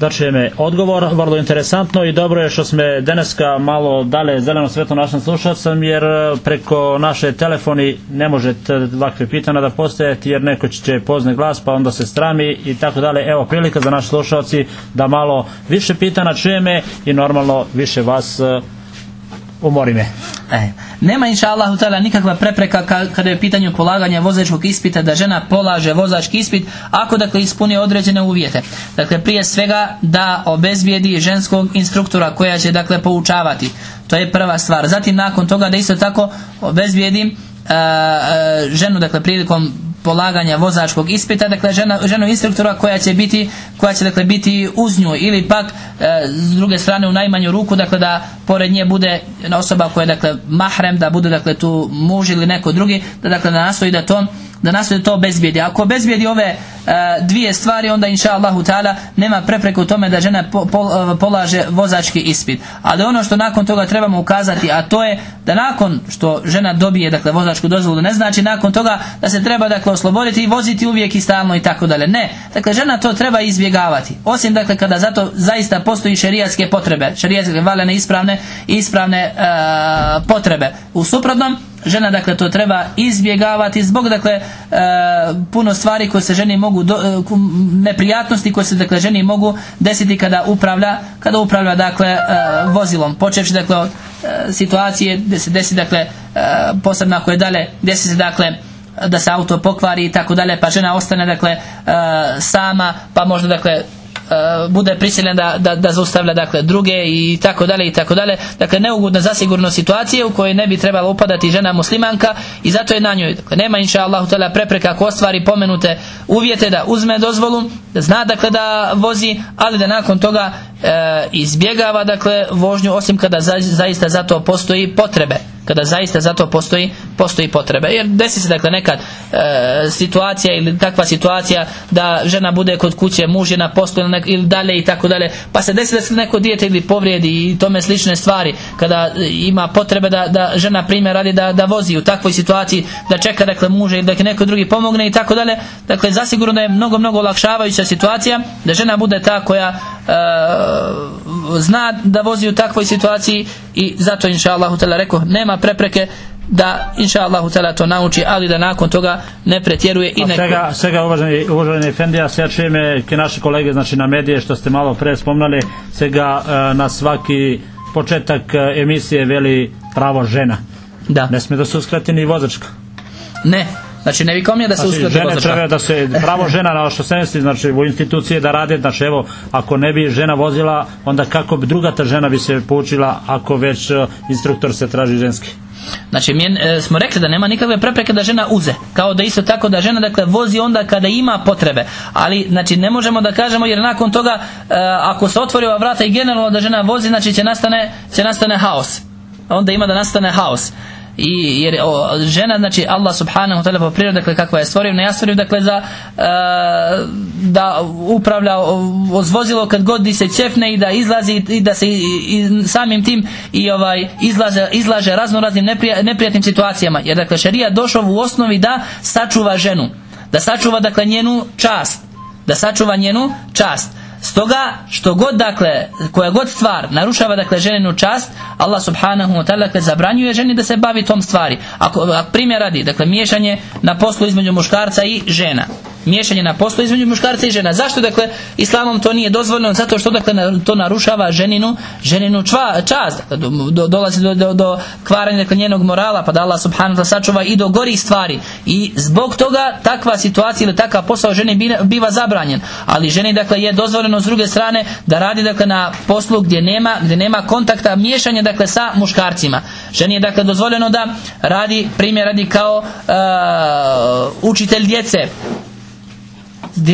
Da čujeme odgovor, vrlo interesantno i dobro je što sme deneska malo dale zeleno svetlo našim slušalcem jer e, preko naše telefoni ne možete ovakve pitanja da postojati jer neko će pozne glas pa onda se strami i tako dalje. Evo prilika za naši slušalci da malo više pitanja čujeme i normalno više vas e, umori me. E, nema inša Allahu ta'ala nikakva prepreka ka- kada je u pitanju polaganja vozačkog ispita da žena polaže vozački ispit ako dakle ispuni određene uvjete. Dakle prije svega da obezbijedi ženskog instruktora koja će dakle poučavati. To je prva stvar. Zatim nakon toga da isto tako obezbijedi e, e, ženu dakle prilikom polaganja vozačkog ispita, dakle žena, ženu instruktora koja će biti koja će dakle biti uz nju. Ili pak e, s druge strane u najmanju ruku dakle da pored nje bude osoba koja je dakle mahrem, da bude dakle tu muž ili neko drugi, da dakle da nastoji da to da nastoji to obezbijedi. Ako obezbijedi ove e, dvije stvari, onda inša Allahu ta'ala nema prepreku tome da žena po- pol- e, polaže vozački ispit. Ali ono što nakon toga trebamo ukazati, a to je da nakon što žena dobije dakle vozačku dozvolu, ne znači nakon toga da se treba dakle osloboditi i voziti uvijek i stalno i tako dalje. Ne. Dakle žena to treba izbjegavati. Osim dakle kada zato zaista postoji šerijatske potrebe, šerijatske valjane ispravne ispravne e, potrebe. U suprotnom žena dakle to treba izbjegavati zbog dakle e, puno stvari koje se ženi mogu do, e, neprijatnosti koje se dakle ženi mogu desiti kada upravlja kada upravlja dakle e, vozilom. Počevši dakle od e, situacije gdje se desi dakle e, posebno ako je dalje desi se dakle da se auto pokvari i tako dalje pa žena ostane dakle e, sama pa možda dakle bude prisiljen da, da, da zaustavlja dakle druge i tako dalje i tako dalje. Dakle neugodna zasigurno situacije u kojoj ne bi trebala upadati žena muslimanka i zato je na njoj dakle nema inša Allahu prepreka ako ostvari pomenute uvjete da uzme dozvolu da zna dakle da vozi ali da nakon toga e, izbjegava dakle vožnju osim kada za, zaista za to postoji potrebe. Kada zaista za to postoji postoji potrebe. Jer desi se dakle nekad e, situacija ili takva situacija da žena bude kod kuće muž je na poslu ili, dalje i tako dalje. Pa se desi da se neko dijete ili povrijedi i tome slične stvari kada ima potrebe da, da žena primjer radi da, da vozi u takvoj situaciji da čeka dakle muže ili da neko drugi pomogne i tako dalje. Dakle zasigurno je mnogo mnogo olakšavajuća situacija da žena bude ta koja e, zna da vozi u takvoj situaciji i zato inša Allahu ta'ala rekao nema prepreke da inša Allahu ta'ala to nauči ali da nakon toga ne pretjeruje i A ne svega, svega uvaženi, uvaženi Efendija, čujem je ke naši kolege znači na medije što ste malo pre spomnali, svega e, na svaki početak e, emisije veli pravo žena. da Ne smije da se uskrati ni vozačka. ne znači ne vikom je da se Znači, uskladi žene treba da se pravo žena na što se misli, znači u institucije da rade, znači evo, ako ne bi žena vozila, onda kako bi druga ta žena bi se poučila ako već e, instruktor se traži ženski. Znači mi e, smo rekli da nema nikakve prepreke da žena uze. Kao da isto tako da žena dakle vozi onda kada ima potrebe. Ali znači ne možemo da kažemo jer nakon toga e, ako se otvori ova vrata i generalno da žena vozi znači će nastane, će nastane haos. Onda ima da nastane haos. I jer o, žena znači Allah subhanahu ta'ala po prirodi dakle kakva je stvorio ne ja stvorio dakle za e, da upravlja o- voz vozilo kad god se ćefne i da izlazi i da se i, i samim tim i ovaj izlaže, izlaže razno raznim neprija, neprijatnim situacijama. Jer dakle šarija došao u osnovi da sačuva ženu. Da sačuva dakle njenu čast. Da sačuva njenu čast Stoga što god dakle koja god stvar narušava dakle ženinu čast Allah subhanahu wa ta'ala dakle, zabranjuje ženi da se bavi tom stvari. Ako, primjer radi dakle miješanje na poslu između muškarca i žena miješanje na poslu između muškarca i žena. Zašto dakle islamom to nije dozvoljeno? Zato što dakle to narušava ženinu ženinu čva, čast. Dakle, do, do, dolazi do, do, do kvaranja dakle, njenog morala pa da Allah subhanahu sačuva i do gorih stvari. I zbog toga takva situacija ili takav posao ženi bi- biva zabranjen. Ali ženi dakle je dozvoljeno s druge strane da radi dakle na poslu gdje nema gdje nema kontakta miješanja dakle sa muškarcima. Ženi je dakle dozvoljeno da radi primjer radi kao uh, učitelj djece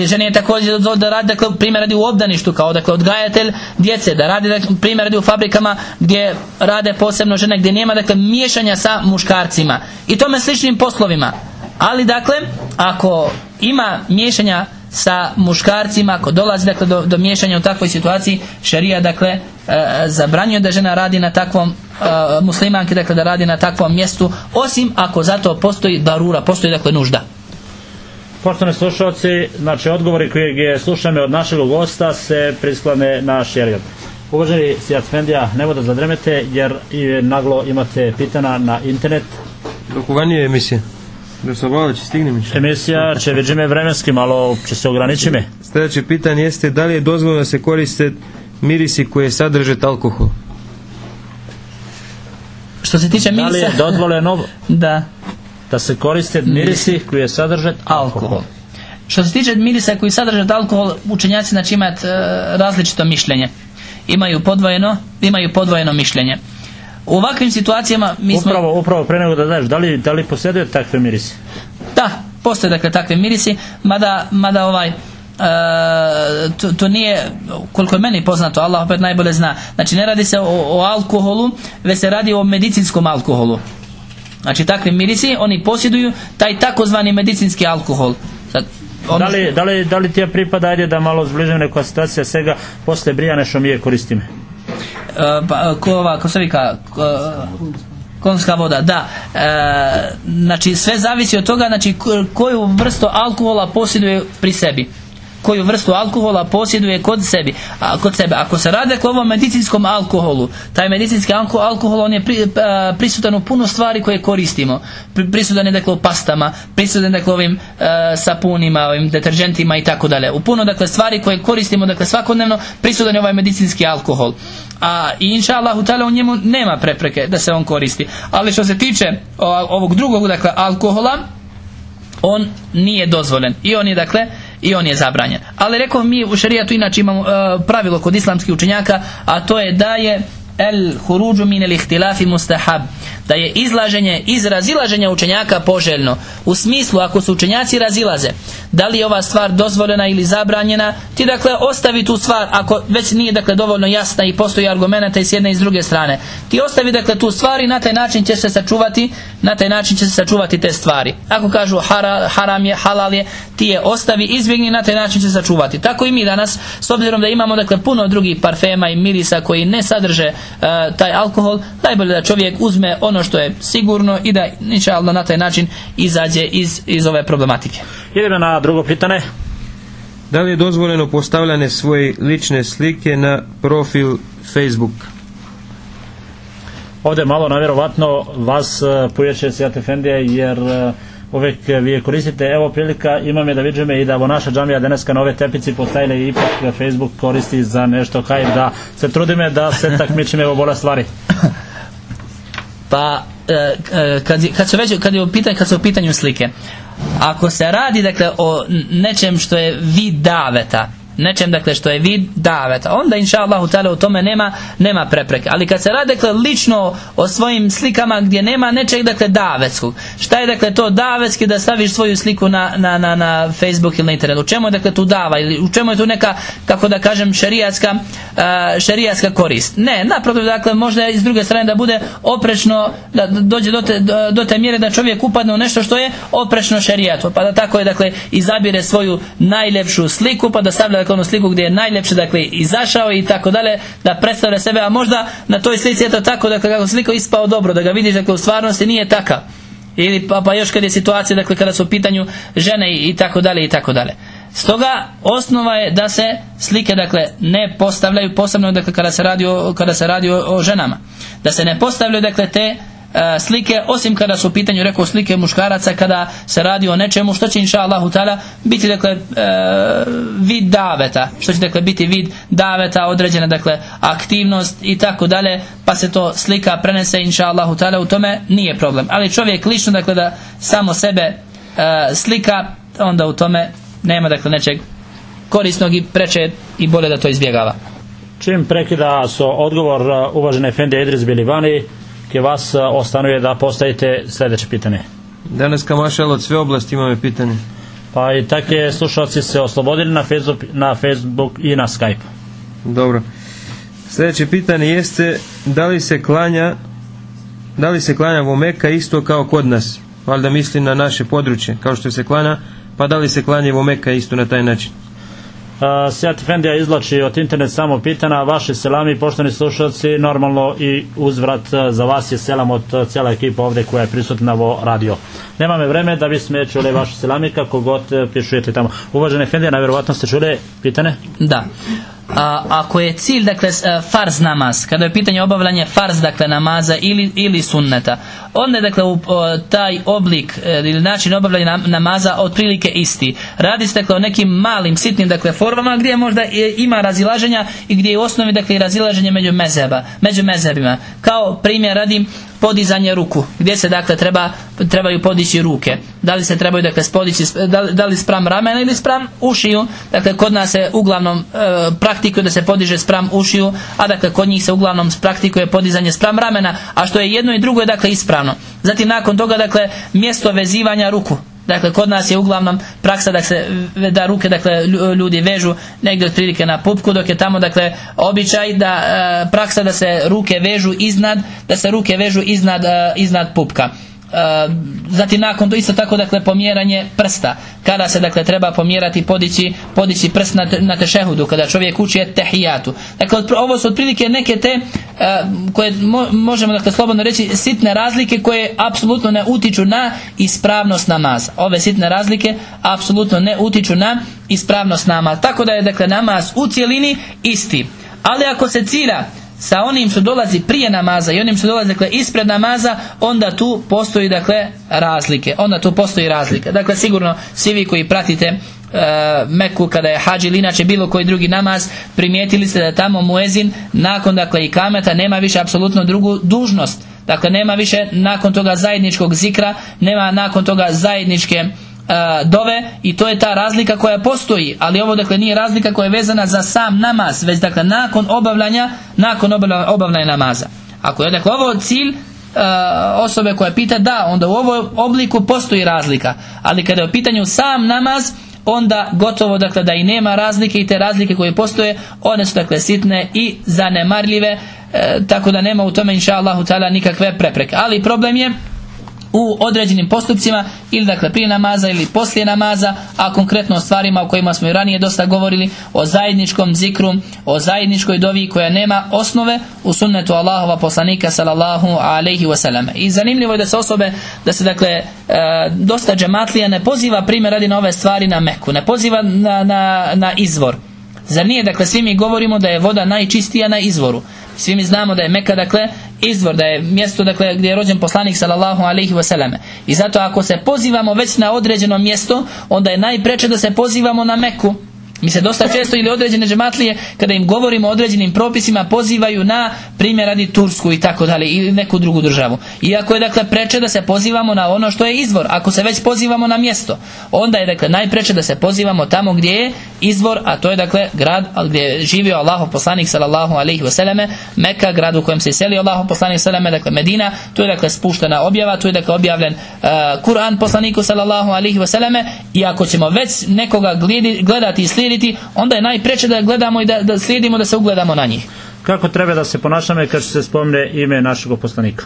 žene je također da radi dakle, primjer radi u obdaništu kao dakle odgajatelj djece da radi dakle, primjer radi u fabrikama gdje rade posebno žene gdje nema dakle miješanja sa muškarcima. I tome sličnim poslovima. Ali dakle ako ima miješanja sa muškarcima ako dolazi dakle do, do miješanja u takvoj situaciji šarija dakle e, zabranjuje da žena radi na takvom e, muslimanki dakle da radi na takvom mjestu osim ako zato postoji darura postoji dakle nužda Poštovani slušalci, znači odgovori kojeg je slušame od našeg gosta se prisklane na šerijat. Uvaženi Sijat Fendija, nemoj da zadremete jer i naglo imate pitana na internet. Dok uvanije emisija. Da se obavlja će stignem inša. Emisija će veđime vremenski, malo će se ograničime. Sljedeće pitanje jeste da li je dozvoljeno da se koriste mirisi koje sadrže alkohol? što se tiče Da li mirisa je dozvoljeno da da se koriste mirisi koji sadrže alkohol. Što se tiče mirisa koji sadrže alkohol, učenjaci znači imaju e, različito mišljenje. Imaju podvojeno, imaju podvojeno mišljenje. U ovakvim situacijama mi smo Upravo, upravo pre nego da daš, da li, da li posjeduje takve mirisi? Da, postoje dakle takve mirisi, mada, mada ovaj e, to, to nije, koliko je meni poznato, Allah opet najbolje zna. Znači ne radi se o, o alkoholu, već se radi o medicinskom alkoholu. Znači takvi mirisi, oni posjeduju taj takozvani medicinski alkohol. Sad, ono Da li, da li, da li ti je pripada, ajde da malo zbližim neka situacija svega, posle brijane što mi je koristime? E, pa, ko ova, ko se vika, ko- konska voda, da. E, znači sve zavisi od toga znači ko- koju vrstu alkohola posjeduje pri sebi koju vrstu alkohola posjeduje kod sebi a, kod sebe. Ako se radi o medicinskom alkoholu, taj medicinski alko- alkohol on je pri, a, prisutan u puno stvari koje koristimo. Pri- prisutan je dakle u pastama, prisutan je dakle ovim a, sapunima, ovim deteržentima i tako dalje. U puno dakle stvari koje koristimo dakle svakodnevno prisutan je ovaj medicinski alkohol. A i inša Allahu u njemu nema prepreke da se on koristi. Ali što se tiče o- ovog drugog dakle alkohola, on nije dozvoljen i on je dakle i on je zabranjen. Ali rekao mi u šerijatu inače imamo e, pravilo kod islamskih učenjaka, a to je da je el huruđu min el ihtilafi mustahab da je izlaženje iz razilaženja učenjaka poželjno. U smislu ako su učenjaci razilaze da li je ova stvar dozvoljena ili zabranjena ti dakle ostavi tu stvar ako već nije dakle dovoljno jasna i postoji argumenata i s jedne i s druge strane. Ti ostavi dakle tu stvar i na taj način će se sačuvati na taj način će se sačuvati te stvari. Ako kažu hara, haram je, halal je ti je ostavi, izbjegni na taj način će se sačuvati. Tako i mi danas s obzirom da imamo dakle puno drugih parfema i mirisa koji ne sadrže e, taj alkohol najbolje da čovjek uzme ono što je sigurno i da inša Allah na taj način izađe iz, iz ove problematike Idemo na drugo pitanje. Da li je dozvoljeno postavljanje svoje lične slike na profil Facebook? Ovdje malo navjerovatno vas uh, pojeće Sijat Efendije jer e, uvijek vi je koristite. Evo prilika imam je da vidimo i da vo naša džamija daneska na ove tepici postajile i ipak Facebook koristi za nešto kaj da se trudime da se takmičime u bola stvari. (laughs) Pa e, e, kad, kad, su već, kad, je u pitanju, kad su u pitanju slike. Ako se radi dakle o nečem što je vid daveta nečem dakle što je vid daveta. Onda inša Allahu u tome nema, nema prepreke. Ali kad se radi dakle lično o svojim slikama gdje nema nečeg dakle davetskog. Šta je dakle to davetski da staviš svoju sliku na, na, na, na Facebook ili na internet u čemu je dakle tu dava? Ili u čemu je tu neka kako da kažem šerijatska šerijatska korist? Ne naprotiv dakle možda i s druge strane da bude oprečno da dođe do te, do te mjere da čovjek upadne u nešto što je oprečno šerijatu pa da tako je dakle izabire svoju najljepšu sliku pa da stavlja dakle onu sliku gdje je najljepše dakle izašao i tako dalje da predstavlja sebe a možda na toj slici je to tako dakle kako slika ispao dobro da ga vidiš dakle u stvarnosti nije takav ili pa, pa još kad je situacija dakle kada su u pitanju žene i, i tako dalje i tako dalje. Stoga osnova je da se slike dakle ne postavljaju posebno dakle kada se radi o, kada se radi o, o ženama. Da se ne postavljaju dakle te slike osim kada su u pitanju rekao slike muškaraca kada se radi o nečemu što će inša Allahu ta'ala biti dakle e, vid daveta što će dakle biti vid daveta određena dakle aktivnost i tako dalje pa se to slika prenese inša Allahu ta'ala u tome nije problem. Ali čovjek lično dakle da samo sebe e, slika onda u tome nema dakle nečeg korisnog i preče i bolje da to izbjegava. Čim prekida so odgovor uvažene Efendije Idris Bilivani, ke vas uh, ostanuje da postavite sljedeće pitanje. Danas kamašal od sve oblasti imamo pitanje. Pa i take slušalci se oslobodili na Facebook, na Facebook i na Skype. Dobro. Sljedeće pitanje jeste da li se klanja da li se klanja vomeka isto kao kod nas? Valjda misli na naše područje, kao što se klanja, pa da li se klanja vomeka isto na taj način? Sjat Efendija izlači od internet samo pitana, vaši selami, poštovani slušalci, normalno i uzvrat za vas je selam od cijela ekipa ovdje koja je prisutna vo radio. Nema me vreme da bi sme čuli vaši selami kako god pišujete tamo. Uvažene Efendija, najvjerovatno ste čuli pitane? Da. A, ako je cilj, dakle, e, farz namaz, kada je pitanje obavljanje farz, dakle, namaza ili, ili sunneta, onda je, dakle, u, o, taj oblik e, ili način obavljanja nam- namaza otprilike isti. Radi se, dakle, o nekim malim, sitnim, dakle, formama gdje možda ima razilaženja i gdje je u osnovi, dakle, razilaženje među mezeba, među mezebima. Kao primjer radim, podizanje ruku. Gdje se dakle treba, trebaju podići ruke? Da li se trebaju dakle podići da li, da li spram ramena ili spram ušiju? Dakle kod nas se uglavnom e, praktikuje da se podiže spram ušiju a dakle kod njih se uglavnom praktikuje podizanje spram ramena a što je jedno i drugo je dakle ispravno. Zatim nakon toga dakle mjesto vezivanja ruku Dakle, kod nas je uglavnom praksa da se da ruke dakle ljudi vežu negdje otprilike na pupku, dok je tamo dakle običaj da e, praksa da se ruke vežu iznad da se ruke vežu iznad e, iznad pupka. E, zatim nakon to isto tako dakle pomjeranje prsta kada se dakle treba pomjerati podići, podići prst na, na tešehudu kada čovjek uči tehijatu dakle ovo su otprilike neke te koje mo, možemo dakle slobodno reći sitne razlike koje apsolutno ne utiču na ispravnost namaza. Ove sitne razlike apsolutno ne utiču na ispravnost namaza. Tako da je dakle namaz u cjelini isti. Ali ako se cilja sa onim što dolazi prije namaza i onim što dolazi dakle, ispred namaza onda tu postoji dakle razlike. Onda tu postoji razlike dakle sigurno svi vi koji pratite e, Meku kada je hađ ili inače bilo koji drugi namaz primijetili ste da tamo muezin nakon dakle i kameta nema više apsolutno drugu dužnost. Dakle nema više nakon toga zajedničkog zikra nema nakon toga zajedničke E, dove i to je ta razlika koja postoji. Ali ovo dakle nije razlika koja je vezana za sam namaz već dakle nakon obavljanja nakon obavljanja namaza. Ako je dakle ovo cilj e, osobe koja pita da onda u ovom obliku postoji razlika. Ali kada je u pitanju sam namaz onda gotovo dakle da i nema razlike i te razlike koje postoje one su dakle sitne i zanemarljive e, tako da nema u tome inša Allahu nikakve prepreke. Ali problem je u određenim postupcima ili dakle prije namaza ili poslije namaza a konkretno o stvarima o kojima smo i ranije dosta govorili o zajedničkom zikru o zajedničkoj dovi koja nema osnove u sunnetu Allahova poslanika sallallahu alaihi wasallam i zanimljivo je da se osobe da se dakle e, dosta džematlija ne poziva primjer radi na ove stvari na Meku ne poziva na, na, na izvor Zar nije, dakle, svi mi govorimo da je voda najčistija na izvoru. Svi mi znamo da je Meka, dakle, izvor, da je mjesto, dakle, gdje je rođen poslanik, sallallahu alaihi wasallam. I zato ako se pozivamo već na određeno mjesto, onda je najpreče da se pozivamo na Meku. Mi se dosta često ili određene džematlije kada im govorimo o određenim propisima pozivaju na primjer radi Tursku i tako dalje ili neku drugu državu. Iako je dakle preče da se pozivamo na ono što je izvor. Ako se već pozivamo na mjesto, onda je dakle najpreče da se pozivamo tamo gdje je izvor, a to je dakle grad gdje je živio Allahov poslanik sallallahu alejhi ve selleme, Meka, grad u kojem se iselio Allahov poslanik sallallahu dakle Medina, tu je dakle spuštena objava, tu je dakle objavljen uh, Kur'an poslaniku sallallahu alejhi ve selleme i ako ćemo već nekoga gledati i slijediti, onda je najpreče da gledamo i da, da slijedimo, da se ugledamo na njih. Kako treba da se ponašamo kad se spomne ime našeg poslanika?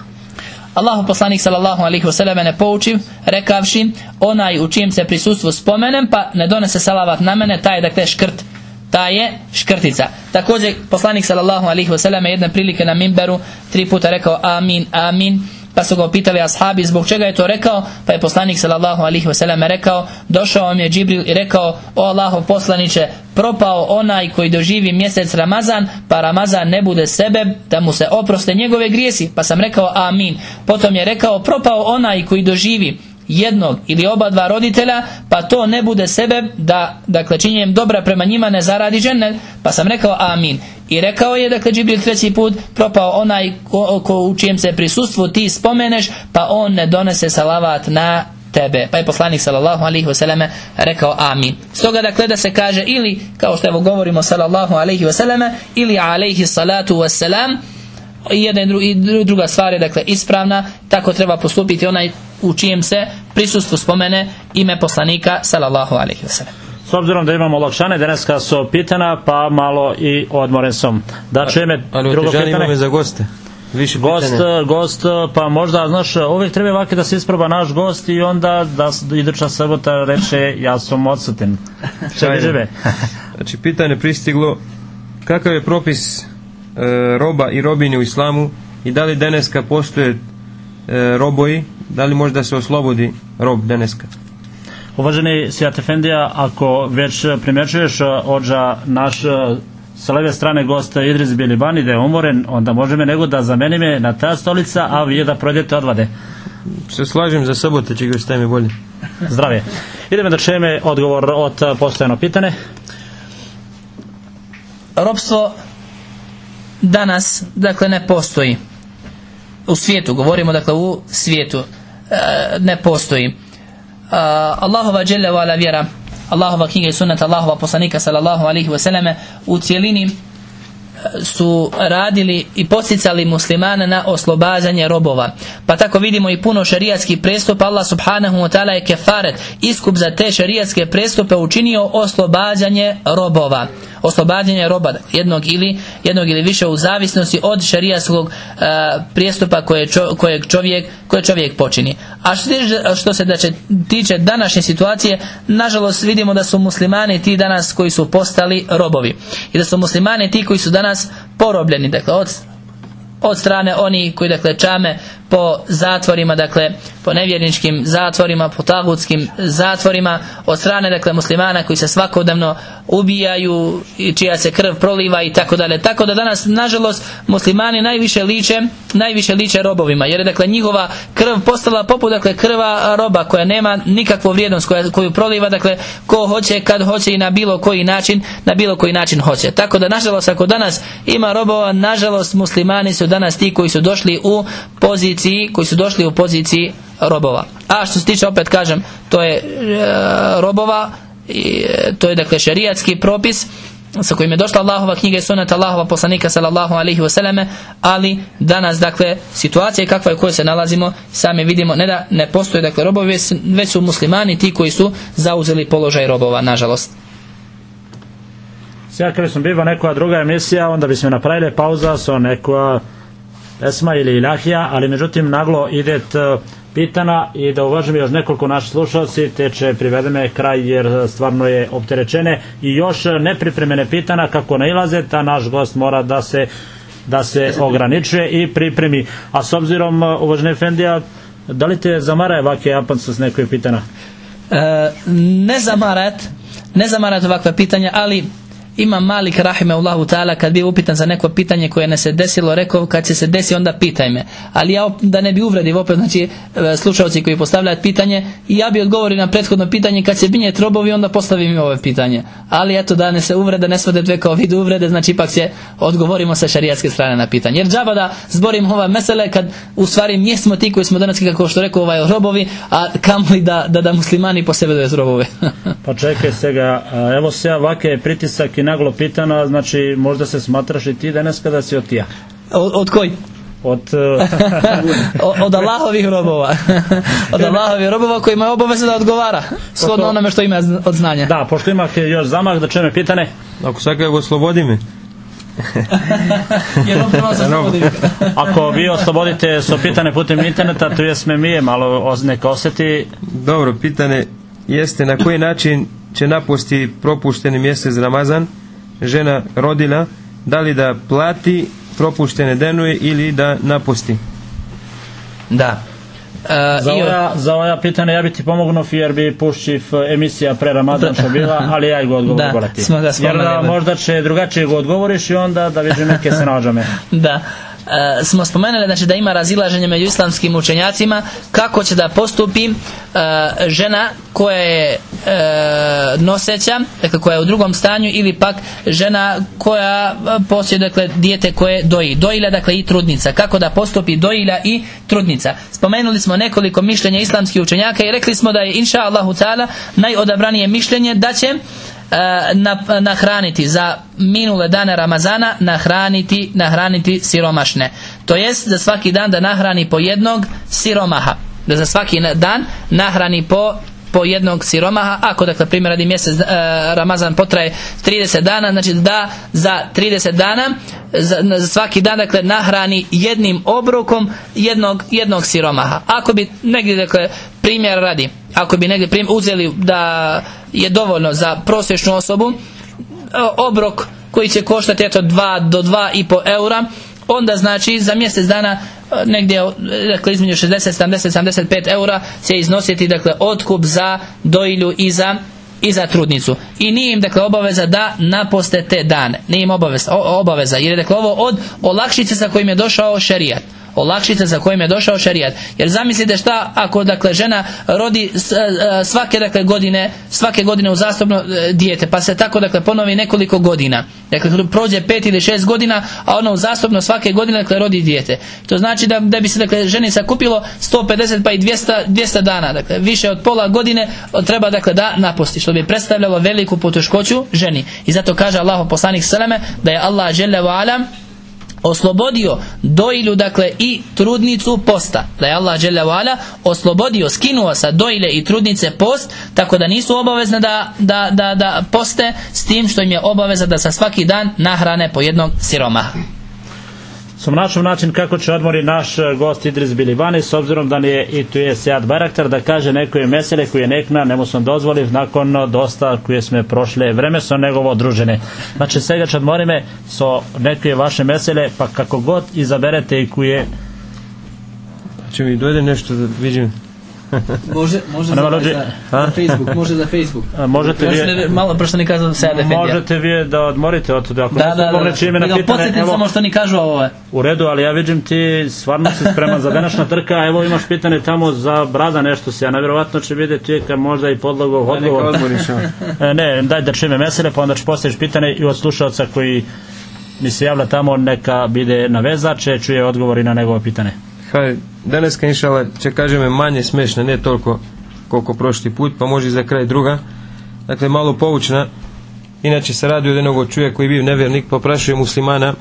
Allahu poslanik sallallahu alaihi wasallam ne pouči rekavši onaj u čijem se prisustvu spomenem pa ne donese salavat na mene taj dakle škrt ta je škrtica. Također poslanik sallallahu alaihi wasallam jedne prilike na mimberu tri puta rekao amin, amin pa su ga pitali ashabi zbog čega je to rekao? Pa je poslanik sallallahu alihi wasallam rekao došao vam je Džibril i rekao o Allahov poslaniće propao onaj koji doživi mjesec Ramazan pa Ramazan ne bude sebe da mu se oproste njegove grijesi. Pa sam rekao amin. Potom je rekao propao onaj koji doživi jednog ili oba dva roditelja pa to ne bude sebe da dakle činjenjem dobra prema njima ne zaradi žene pa sam rekao amin i rekao je dakle Džibril treći put propao onaj ko, ko u čijem se prisustvu ti spomeneš pa on ne donese salavat na tebe. Pa je poslanik sallallahu alaihi wasallam rekao amin. Stoga dakle da se kaže ili kao što evo govorimo sallallahu alaihi wasallam ili alaihi salatu wassalam i jedna i druga stvar je dakle ispravna tako treba postupiti onaj u čijem se prisustvu spomene ime poslanika sallallahu alaihi wasallam. S obzirom da imamo olakšane daneska su pitana, pa malo i odmoren sam. Da čujeme Ali drugo pitanje. za goste. Više Gost, gost, pa možda, znaš, uvijek treba ovako da se isproba naš gost i onda da iduća sabota reče ja sam odsutin. Što Ajde. žive? (laughs) Znači, pitanje pristiglo kakav je propis e, roba i robinje u islamu i da li deneska postoje e, roboji, da li može da se oslobodi rob deneska? Uvaženi Sijat Efendija, ako već primjećuješ ođa naš e, sa leve strane gosta Idris Bilibani da je umoren, onda može me nego da zameni me na ta stolica, a vi da prođete odvade. Se slažem za sobote, če ga ste mi bolje. Zdravije. Idemo da čujeme odgovor od e, postojano pitane. Ropstvo danas dakle ne postoji. u svijetu, govorimo dakle u svijetu, ne postoji. E, Allahova dželle vjera, Allahova knjiga i sunnet Allahova poslanika sallallahu alaihi wasallam u cijelini su radili i posticali muslimana na oslobađanje robova. Pa tako vidimo i puno šerijatskih prestupa. Allah subhanahu wa ta'ala je kefaret, iskup za te šerijatske prestupe učinio oslobađanje robova. Oslobađanje roba jednog ili, jednog ili više u zavisnosti od šerijatskog e, prijestupa koje čo, kojeg čovjek, koje čovjek počini. A što, što se znači, tiče današnje situacije, nažalost vidimo da su muslimani ti danas koji su postali robovi. I da su muslimani ti koji su danas porobljeni. Dakle, od od strane oni koji dakle čame po zatvorima, dakle po nevjerničkim zatvorima, po tagutskim zatvorima, od strane dakle muslimana koji se svakodnevno ubijaju i čija se krv proliva i tako dalje. Tako da danas nažalost muslimani najviše liče, najviše liče robovima, jer je dakle njihova krv postala poput dakle krva roba koja nema nikakvu vrijednost koja, koju proliva dakle ko hoće kad hoće i na bilo koji način, na bilo koji način hoće. Tako da nažalost ako danas ima robova, nažalost muslimani su danas ti koji su došli u poziciji, koji su došli u poziciji robova. A što se tiče, opet kažem, to je e, robova, i, e, to je dakle šerijatski propis sa kojim je došla Allahova knjiga i sunata Allahova poslanika sallallahu alaihi wasallam ali danas dakle situacija kakva je u kojoj se nalazimo sami vidimo ne da ne postoje dakle robovi već su muslimani ti koji su zauzeli položaj robova nažalost Sjaka bi sam bivao nekoja druga emisija onda bismo napravili pauza sa nekoja pesma ili ilahija, ali međutim naglo ide e, pitana i da uvažim još nekoliko naših slušalci, te će privedeme kraj jer stvarno je opterećene i još nepripremene pitana kako nailaze, ta naš gost mora da se da se ograničuje i pripremi. A s obzirom, e, uvaženi Efendija, da li te zamara ovakve japanca s nekoj pitana? E, ne zamarat ne zamarat ovakva pitanja ali ima Malik Rahime Allahu ta'ala kad bi upitan za neko pitanje koje ne se desilo, rekao kad će se desi onda pitaj me. Ali ja da ne bi uvredio opet znači e, slušaoci koji postavljaju pitanje i ja bi odgovorio na prethodno pitanje kad se binje trobovi onda postavim i ovo pitanje. Ali eto da ne se uvrede, ne svode dve kao vidu uvrede, znači ipak se odgovorimo sa šarijatske strane na pitanje. Jer džaba da zborim ova mesele kad u stvari mi smo ti koji smo danas kako što rekao ovaj robovi, a kamli da, da, da muslimani po sebe robove. pa čekaj se ga, evo se ja ovakve pritisak i naglo pitana, znači možda se smatraš i ti danas kada si od tija. od, od koji? Od, (laughs) e, O- od Allahovih robova (laughs) od Allahovih robova kojima je obaveza da odgovara shodno to- onome što ima od znanja da, pošto ima još zamah da čujeme pitane, Ako svaka ga oslobodi me. (laughs) Ako vi oslobodite so pitane putem interneta, to jesme mi je malo neka osjeti, Dobro, pitanje jeste na koji način će napusti propušteni mjesec Ramazan žena rodila, da li da plati propuštene denuje ili da napusti. da E, za i- ova, za ova pitanja ja bi ti pomognuo jer bi puščiv emisija pre Ramazan što bila, ali ja go odgovor Da, smo Jer da spomenuli. možda će drugačije go odgovoriš i onda da vidim neke se nađame. da e, smo spomenuli znači da ima razilaženje među islamskim učenjacima kako će da postupi e, žena koja je e, noseća dakle koja je u drugom stanju ili pak žena koja posjeduje dakle dijete koje doji. Dojilja dakle i trudnica. Kako da postupi dojilja i trudnica? Spomenuli smo nekoliko mišljenja islamskih učenjaka i rekli smo da je inša Allahu ta'ala najodabranije mišljenje da će nahraniti za minule dane Ramazana nahraniti, nahraniti siromašne. To jest za svaki dan da nahrani po jednog siromaha. Da za svaki na- dan nahrani po po jednog siromaha, ako dakle primjer radi mjesec e, Ramazan potraje 30 dana, znači da za 30 dana za, za svaki dan dakle nahrani jednim obrokom jednog, jednog siromaha. Ako bi negdje dakle primjer radi, ako bi negdje primjer, uzeli da je dovoljno za prosječnu osobu o- obrok koji će koštati eto 2 do 2,5 eura onda znači za mjesec dana e, negdje e, dakle između 60, 70, 75 eura će iznositi dakle otkup za dojilju i za i za trudnicu. I nije im dakle obaveza da naposte te dane. Nije im obaveza, obaveza jer je dakle ovo od olakšice sa kojim je došao šerijat. Olakšice za kojim je došao šerijat. Jer zamislite šta ako dakle žena rodi e, svake dakle godine, svake godine uzastopno e, dijete, pa se tako dakle ponovi nekoliko godina. Dakle prođe pet ili šest godina, a ona uzastopno svake godine dakle rodi dijete. To znači da, da bi se dakle ženi sakupilo 150 pa i 200, 200 dana, dakle više od pola godine treba dakle da naposti, što bi predstavljalo veliku poteškoću ženi. I zato kaže Allah poslanik seleme da je Allah dželle ve oslobodio dojilju dakle i trudnicu posta. Da je Allah dželle ve ala oslobodio skinuo sa dojilje i trudnice post tako da nisu obavezne da, da, da, da poste s tim što im je obaveza da sa svaki dan nahrane po jednog siromaha Sam našao način kako će odmori naš e, gost Idris Bilibani s obzirom da nije i tu je Sead Baraktar da kaže neko je mesele koji je nekna nemu sam dozvoliv nakon dosta koje sme prošle vreme su njegovo družene. Znači svega će odmori me so neke vaše mesele pa kako god izaberete i koje Če mi dojde nešto da vidim. Može, može Nema lođe- A? Facebook može za Facebook a, možete vi malo prošto ni kazao se ja možete vi da odmorite od toga ako da, da, da, da, na ga pitanje podsjetim evo, samo što ni kažu ovo u redu ali ja vidim ti stvarno si spreman za današnja trka evo imaš pitanje tamo za brada nešto si a nevjerovatno će vidjeti kad možda i podlogov odgovor odmoriš. a. (laughs) E, ne, daj da čime mesele, pa onda ću postaviš pitanje i od slušalca koji mi se javlja tamo, neka bide na vezače, čuje odgovori na njegovo pitanje. Haj, danas inšala će kažeme manje smešna, ne toliko koliko prošli put, pa može i za kraj druga. Dakle, malo poučna. Inače se radi od jednog čuje koji je bio nevjernik, pa prašuje muslimana.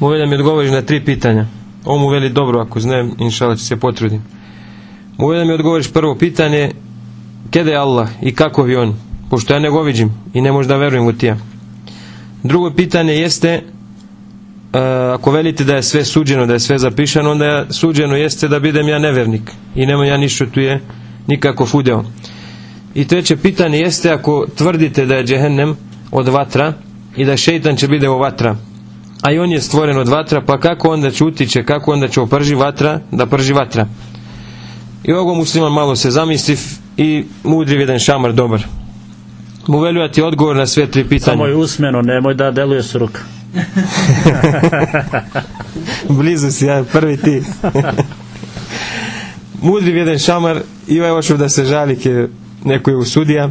Mu veli da mi odgovoriš na tri pitanja. Ovo mu veli dobro, ako znam, inšala će se potrudim. Mu veli da mi odgovoriš prvo pitanje, kede je Allah i kako je on? Pošto ja ne go i ne možda verujem u tija. Drugo pitanje jeste, ako velite da je sve suđeno, da je sve zapišano, onda je suđeno jeste da bidem ja nevernik i nemam ja ništa tu je nikako fudeo. I treće pitanje jeste ako tvrdite da je džehennem od vatra i da šeitan će bide u vatra, a i on je stvoren od vatra, pa kako onda će utiče, kako onda će oprži vatra, da prži vatra. I ovo musliman malo se zamisliv i mudri jedan šamar dobar. Mu ti odgovor na sve tri pitanja. Samo je usmeno, nemoj da deluje s ruka. (laughs) Blizu si, ja, prvi ti. (laughs) Mudri jedan šamar i ovaj ošao da se žali ke neko je u sudija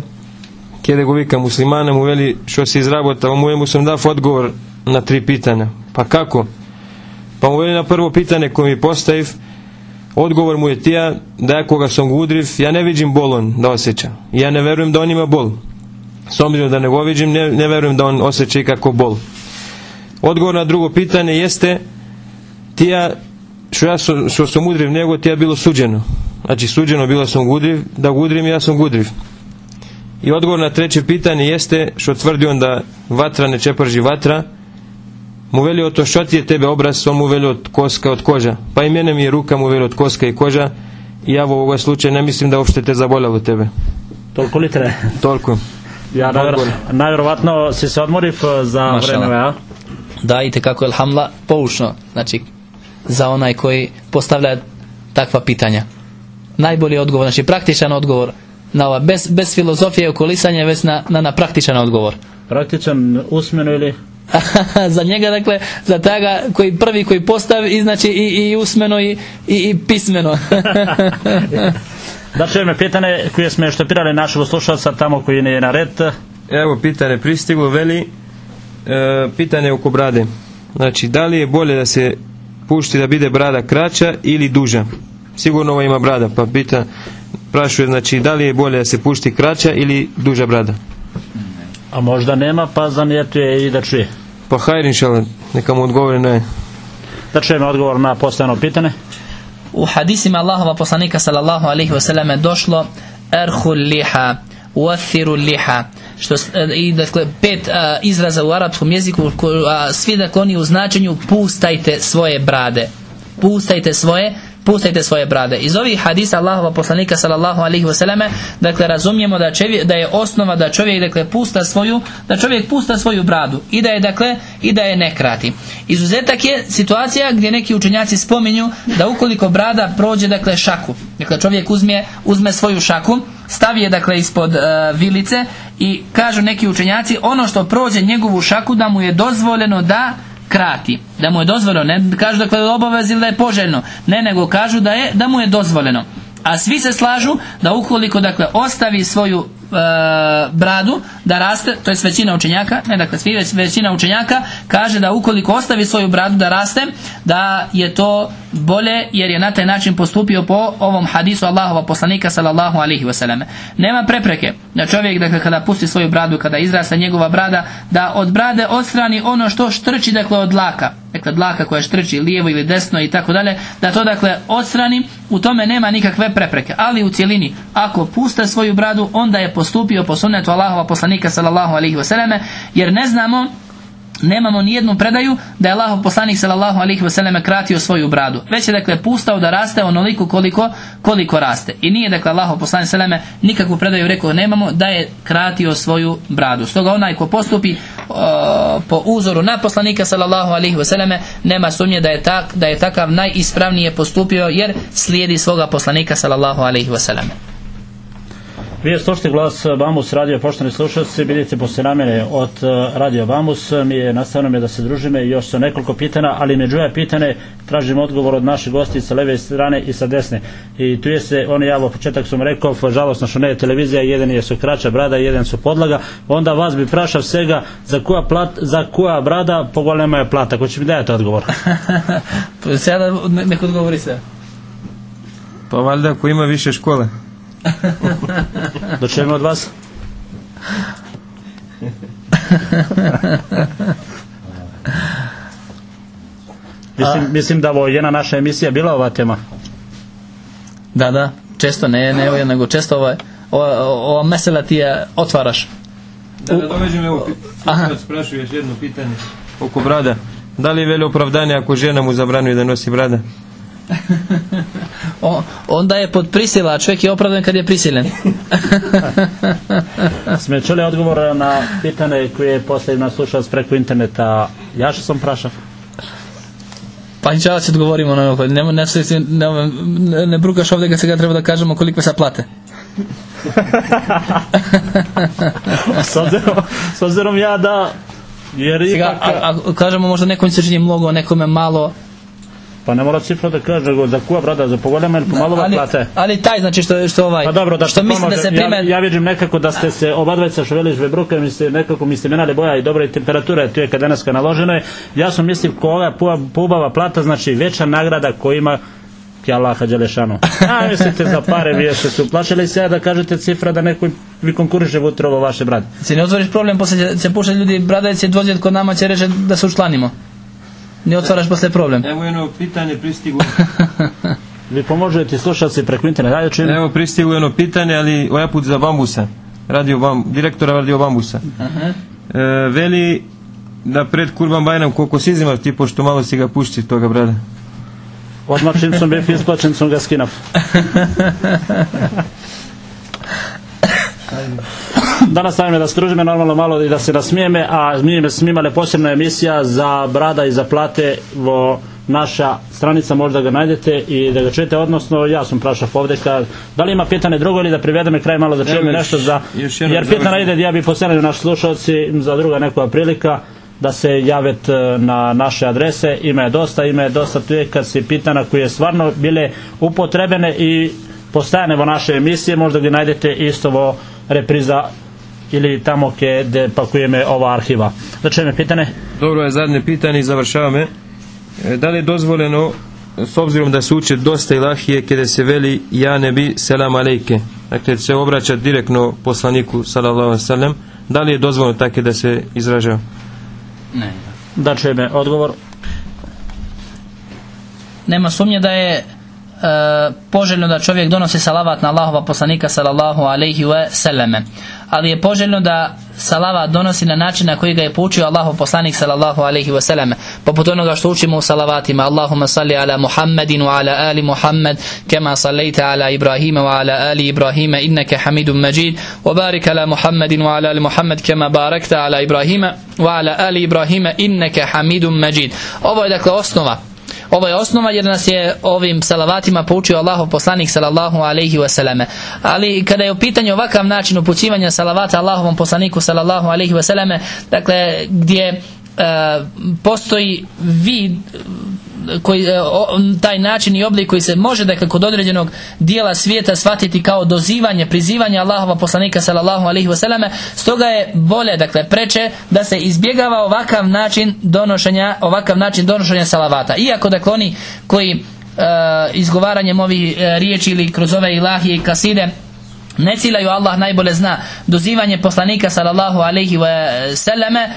kje go muslimana mu veli što si izrabotao? Mu mu sam dao odgovor na tri pitanja. Pa kako? Pa mu veli na prvo pitanje koje mi postaviv odgovor mu je tija da ja koga sam udriv ja ne vidim bol on da osjeća. Ja ne verujem da on ima bol. S obzirom da ne go vidim ne, ne verujem da on osjeća ikako bol odgovor na drugo pitanje jeste tija što ja sam, što sam udriv nego tija bilo suđeno. Znači suđeno bilo sam gudriv da gudrim ja sam gudriv i odgovor na treće pitanje jeste što tvrdi on da vatra ne čeprži vatra mu veli o to što ti je tebe obraz on mu veli od koska od koža. Pa i mene mi je ruka mu veli od koska i koža. I ja u ovoj slučaju ne mislim da uopšte te zaboljalo tebe. Toliko li treba? toliko. Ja najvjerovatno si se odmoriv eh, za Mašala. vreme, a? Da i kako je alhamdulillah poučno znači za onaj koji postavlja takva pitanja. Najbolji odgovor znači praktičan odgovor na ova, bez, bez filozofije i okolisanja već na, na, na praktičan odgovor. Praktičan usmeno ili? (laughs) Za njega dakle za taga koji prvi koji postavi i znači i, i usmeno i, i, i pismeno. (laughs) Da me pitanje koje smo štopirali našeg slušalca tamo koji ne je na red. Evo pitanje pristiglo, veli e, pitanje oko brade. Znači, da li je bolje da se pušti da bide brada kraća ili duža? Sigurno ova ima brada, pa pita, prašuje, znači, da li je bolje da se pušti kraća ili duža brada? A možda nema, pa zanijetuje i da čuje. Pa hajr inšala, neka mu odgovori na Da čujeme odgovor na postavljeno pitanje. u hadisima Allahova poslanika sallallahu alaihi wasallam je došlo erhu liha uathiru liha što, e, i dakle pet a, izraza u arapskom jeziku ko, a, svi dakle oni u značenju pustajte svoje brade pustajte svoje pustajte svoje brade. Iz ovih hadisa Allahova poslanika sallallahu alaihi wasallam dakle razumijemo da, čovjek, da je osnova da čovjek dakle pusta svoju da čovjek pusta svoju bradu i da je dakle i da je ne krati. Izuzetak je situacija gdje neki učenjaci spominju da ukoliko brada prođe dakle šaku, dakle čovjek uzme, uzme svoju šaku, stavi je dakle ispod e, vilice i kažu neki učenjaci ono što prođe njegovu šaku da mu je dozvoljeno da krati, da mu je dozvoljeno, ne kažu dakle obavez ili da je poželjno, ne nego kažu da je da mu je dozvoljeno. A svi se slažu da ukoliko dakle ostavi svoju e, bradu da raste, to je većina učenjaka, ne dakle svi već većina učenjaka kaže da ukoliko ostavi svoju bradu da raste, da je to bolje jer je na taj način postupio po ovom hadisu Allahova poslanika sallallahu alaihi wasallam. Nema prepreke da čovjek dakle kada pusti svoju bradu, kada izrasta njegova brada, da od brade odstrani ono što štrči dakle od dlaka, dakle dlaka koja štrči lijevo ili desno i tako dalje, da to dakle odstrani, u tome nema nikakve prepreke. Ali u cjelini, ako puste svoju bradu, onda je postupio po sunnetu Allahova poslanika sallallahu alaihi wasallam, jer ne znamo nemamo ni jednu predaju da je Allahov poslanik sallallahu alejhi ve selleme kratio svoju bradu. Već je dakle pustao da raste onoliko koliko koliko raste. I nije dakle Allahov poslanik sallallahu nikakvu predaju rekao nemamo da je kratio svoju bradu. Stoga onaj ko postupi uh, po uzoru na poslanika sallallahu alejhi ve selleme nema sumnje da je tak da je takav najispravnije postupio jer slijedi svoga poslanika sallallahu alejhi ve selleme. Vi slušate glas Bambus radio poštovani slušalci, vidite poslije namjene od eh, radio Bambus, mi je nastavno mi da se družime još su nekoliko pitanja, ali među ove pitane tražim odgovor od naših gosti sa leve strane i sa desne. I tu je se, on je javo početak sam rekao, žalosno što ne je televizija, jedan je su kraća brada, jedan su podlaga, onda vas bi prašao svega za koja, plat, za koja brada pogolema je plata, ko će mi dajati odgovor? (laughs) Sada neko odgovori se. Pa valjda ako ima više škole. Da čujemo od vas? mislim, mislim da ovo jedna naša emisija bila ova tema. Da, da, često ne, ne ovo, nego često ovaj, ova, ova mesela ti je otvaraš. Da nadovežem evo, Aha. sprašuje još jedno pitanje oko brada. Da li je veli opravdanje ako žena mu zabranuje da nosi brada? o, onda je pod prisila, a čovjek je opravdan kad je prisilen. (laughs) Sme čuli odgovor na pitanje koje je postavio nas preko interneta. Ja što sam prašao? Pa inčala se odgovorimo na ono, pa ovo. Ne, ne, ne, ne brukaš ovdje kad se ga treba da kažemo koliko se plate. (laughs) s, obzirom, s obzirom ja da... Jer Sega, a, a, kažemo možda nekom se čini mnogo, nekome malo, pa ne mora cifra da kaže nego za koja brada, za pogolema ili pomalova ali, plate. ali taj znači što, što ovaj, Pa dobro, da što se misli da se prime, ja, ja vidim nekako da ste se oba dvojica šveli žvebruke, mi ste nekako mi ste menali boja i dobra i temperatura, tu je kad danas naloženo je. Ja sam mislim ko ova pubava plata, znači veća nagrada koju ima ki Allaha Đelešanu. (laughs) A mislite za pare, vi ste se uplašili se da kažete cifra da neko vi konkuriše vutra ovo vaše brade. se ne otvoriš problem, poslije će, će puštati ljudi, bradajci dođe kod nama će reći da se učlanimo. Ne otvaraš poslije problem. Evo jedno pitanje pristiglo. (laughs) Vi pomožete slušalci preko interneta. Ajde čim. Evo pristiglo jedno pitanje, ali ovaj put za Bambusa. Radio Bam, direktora Radio Bambusa. Aha. E, veli da pred Kurban Bajram koliko si izimaš ti, pošto malo si ga pušti toga brada. Odmah čim sam bio (laughs) isplaćen sam ga skinaf. (laughs) Danas stavim da se družime normalno malo i da se nasmijeme, a mi snimale posebna emisija za brada i za plate vo naša stranica možda ga najdete i da ga čujete, odnosno ja sam prašao ovdje kad, da li ima pitanje drugo ili da privedeme kraj malo da čujemo još- nešto za, još jer pitanje ide ja bi poselio naši slušalci za druga neka prilika da se javet e, na naše adrese, ima je dosta, ima je dosta tu je kad se pitana koje je stvarno bile upotrebene i postajane vo naše emisije, možda ga najdete isto vo repriza ili tamo gdje pakujeme ova arhiva. Da čujeme pitanje? Dobro je zadnje pitanje i završavame. E, Da li je dozvoljeno, s obzirom da se uče dosta ilahije, kada se veli ja ne bi selam alejke, dakle se obraća direktno poslaniku sallallahu alejhi ve sellem, da li je dozvoljeno tako da se izražava? Ne. Da čujeme odgovor. nema sumnje da je poželjno da čovjek donosi salavat na Allahova poslanika sallallahu alaihi wa sallame. Ali je poželjno da salavat donosi na način na koji ga je poučio Allahov poslanik sallallahu alaihi wa sallame. Poput onoga što učimo u salavatima. Allahumma salli ala Muhammedin wa ala ali Muhammed kema sallaita ala Ibrahima wa ala ali Ibrahima innaka hamidun majid. Wa barik ala Muhammedin wa ala ali Muhammed kema barakta ala Ibrahima wa ala ali Ibrahima innaka hamidun majid. Ovo je dakle osnova ovo je osnova jer nas je ovim salavatima poučio Allahov poslanik sallallahu alaihi wasallam. Ali kada je u pitanju ovakav način upućivanja salavata Allahovom poslaniku sallallahu alaihi wasallam, dakle gdje postoji vid koji, e, taj način i oblik koji se može dakle kod određenog dijela svijeta shvatiti kao dozivanje, prizivanje Allahova poslanika sallallahu alaihi wasallam stoga je bolje dakle preče da se izbjegava ovakav način donošenja ovakav način donošenja salavata. Iako dakle oni koji e, izgovaranjem ovih e, riječi ili kroz ove ilahije i kaside ne ciljaju Allah najbolje zna dozivanje poslanika sallallahu alaihi wa sallame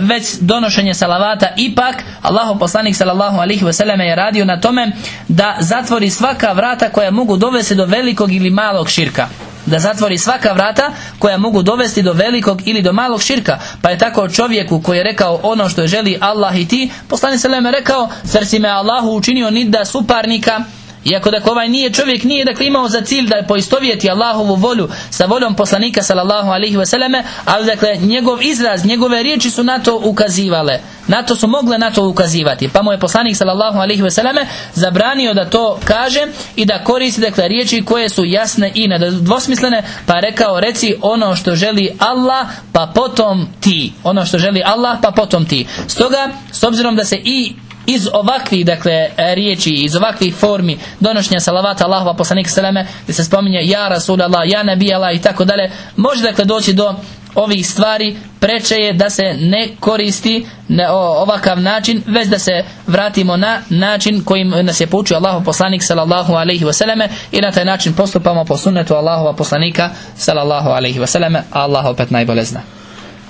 već donošenje salavata. Ipak Allahu poslanik sallallahu alaihi wa sallame je radio na tome da zatvori svaka vrata koja mogu dovesti do velikog ili malog širka. Da zatvori svaka vrata koja mogu dovesti do velikog ili do malog širka. Pa je tako čovjeku koji je rekao ono što želi Allah i ti poslanik sallallahu je rekao zar si me Allahu učinio nida suparnika iako dakle ovaj nije čovjek nije dakle imao za cilj da poistovjeti Allahovu volju sa voljom poslanika sallallahu alaihi wasallam ali dakle njegov izraz, njegove riječi su na to ukazivale. Na to su mogle na to ukazivati. Pa mu je poslanik sallallahu alaihi wasallam zabranio da to kaže i da koristi dakle riječi koje su jasne i nedvosmislene pa rekao reci ono što želi Allah pa potom ti. Ono što želi Allah pa potom ti. Stoga s obzirom da se i iz ovakvih dakle e, riječi iz ovakvih formi donošenja salavata Allahova poslanika salame gdje se spominje ja Rasulallah, ja Nabi Allah i tako dalje može dakle doći do ovih stvari preče je da se ne koristi na ovakav način već da se vratimo na način kojim nas je poučio Allahov poslanik sallallahu alaihi wasallam i na taj način postupamo po sunnetu Allahova poslanika sallallahu alaihi wasallam a Allah opet najbolje zna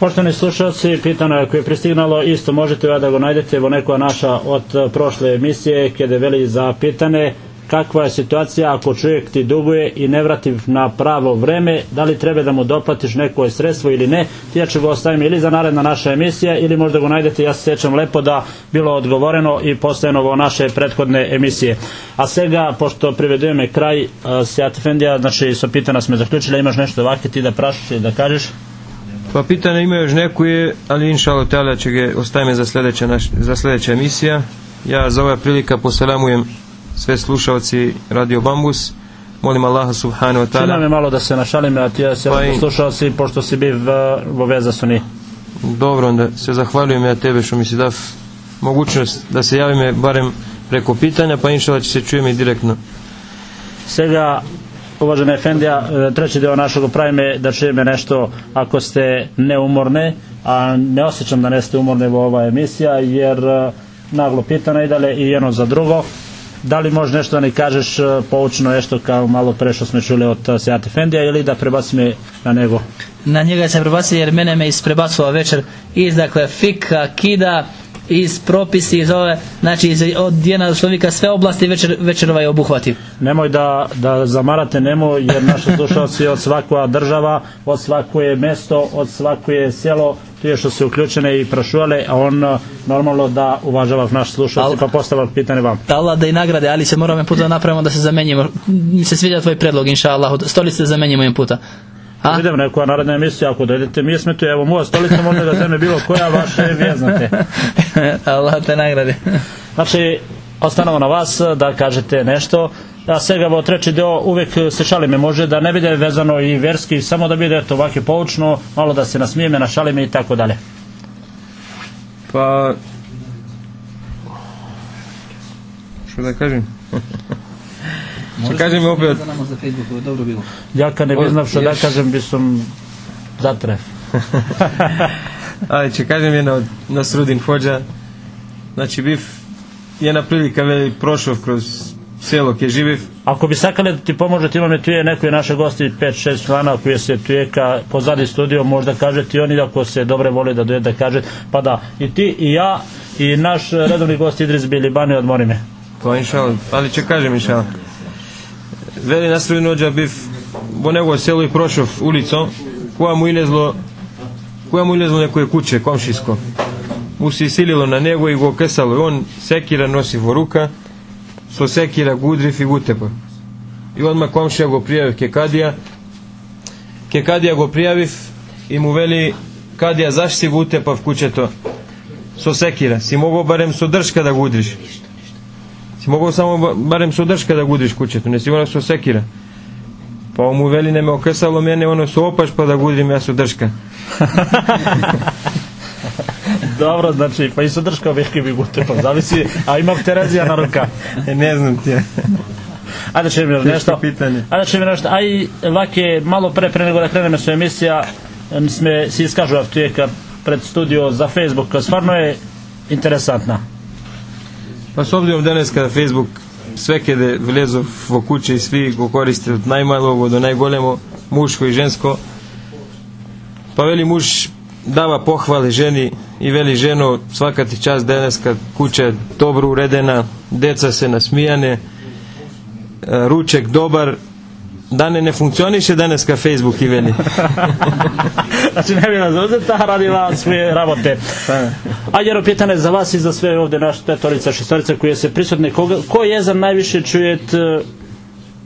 Poštovani slušalci, pitano je ako je pristignalo, isto možete da ga najdete u neko naša od eh, prošle emisije, kada veli za pitane kakva je situacija ako čovjek ti duguje i ne vrati na pravo vreme, da li treba da mu doplatiš neko sredstvo ili ne, ti ja ću ga ostavim ili za naredna naša emisija ili možda ga najdete, ja se sjećam lepo da bilo odgovoreno i postavljeno ovo naše prethodne emisije. A svega, pošto privedujeme kraj, uh, Sjat Efendija, znači sa pitana smo zaključili, imaš nešto ovakve ti da prašiš ili da kažeš? Pa pitanje ima još neku je, ali inša Allah ta'ala će ga ostavimo za sljedeća, naš, za sljedeća emisija. Ja za ova prilika poselamujem sve slušalci Radio Bambus. Molim Allaha subhanahu wa Čina me ta'ala. malo da se našalim, a ti ja se Pa i- si, pošto si biv uh, u veza su ni. Dobro, onda se zahvaljujem ja tebe što mi si dav mogućnost da se javime barem preko pitanja, pa inša Allah će se čujem i direktno. Svega, uvažena Efendija, e, treći deo našeg pravime da čujeme nešto ako ste neumorne, a ne osjećam da neste umorne u ova emisija, jer e, naglo pitana i dalje i jedno za drugo. Da li može nešto da ne kažeš e, poučno nešto kao malo pre što smo čuli od Sjata Efendija ili da prebacimo na nego? na njega se prebaci jer mene me isprebacova večer iz dakle fika, kida iz propisi iz ove znači iz, od jedna čovjeka sve oblasti večer, večer ovaj obuhvati Nemoj da, da zamarate nemo jer naši slušalci od svakova država, od svako je mesto, od svako je selo, tu je što su uključene i prašuvale, a on uh, normalno da uvažava naš slušalci Al- pa postavlja pitanje vam. Allah da i nagrade, ali se moramo puta napravimo da se zamenjimo. Mi se sviđa tvoj predlog, inša Allah. Stolice zamenjimo jedan puta. A? Idem neku naredna emisija, ako dojdete, mi smo tu, evo moja stolica može da zeme bilo koja vaše vjeznate. (laughs) Allah te nagrade. Znači, ostanemo na vas da kažete nešto. A svega ovo treći deo uvijek se šalime može da ne bude vezano i verski, samo da bude to ovako poučno, malo da se nasmijeme, našalime i tako dalje. Pa... Što da kažem? Što kažem opet, za Facebook, dobro bilo. Ja kad ne bi znao što da kažem bi sam zatre. ali će kažem jedna od Nasrudin Hođa, znači biv jedna prilika veli prošao kroz selo gdje živiv, Ako bi sakale da ti pomože, ti imamo tu je neko je naše gosti 5-6 člana koji se tu je ka pozadi studio, možda kaže ti oni ako se dobre voli da doje da kaže, pa da i ti i ja i naš redovni gost Idris Bilibani od Morime. pa inša Allah, ali će kažem inša Вели Насру Ноджа бив во него село и прошов улица, која му илезло која му илезло некое куче, комшиско. Му се силило на него и го кесало. И он секира носи во рука, со секира гудри и гутепа. И одма комшија го пријавив ке кадија. Ке кадија го пријавив и му вели кадија зашто си гутепа во кучето со секира. Си могол барем со дршка да гудриш. Си могол само барем со дршка да гудиш кучето, не сигурно со секира. Па му вели не ме окасало мене, оно со опаш па да гудим ја со дршка. (laughs) Добро, значи, па и со дршка веќе би го тепа, зависи, а има Терезија на рука. (laughs) не знам ти. Ајде ќе ми нешто. Питање. Ајде ќе ми нешто. Ај ваке мало пре пре него да кренеме со емисија, сме се искажував тука пред студио за Facebook, стварно е интересантна. Pa s obzirom danas kada Facebook sve kede vlezu v kuće i svi go koriste od najmalog do najgolemo, muško i žensko, pa veli muž dava pohvale ženi i veli ženo svaka ti čast danas kad kuća je dobro uredena, deca se nasmijane, e, ruček dobar, dane ne funkcioniše danas ka Facebook i veli. (laughs) znači, ne bi nas uzeta, radila svoje rabote. A (laughs) jedno pitanje za vas i za sve ovdje naše petorica, šestorica koje se prisutne. Koga, ko jezan najviše čujet e,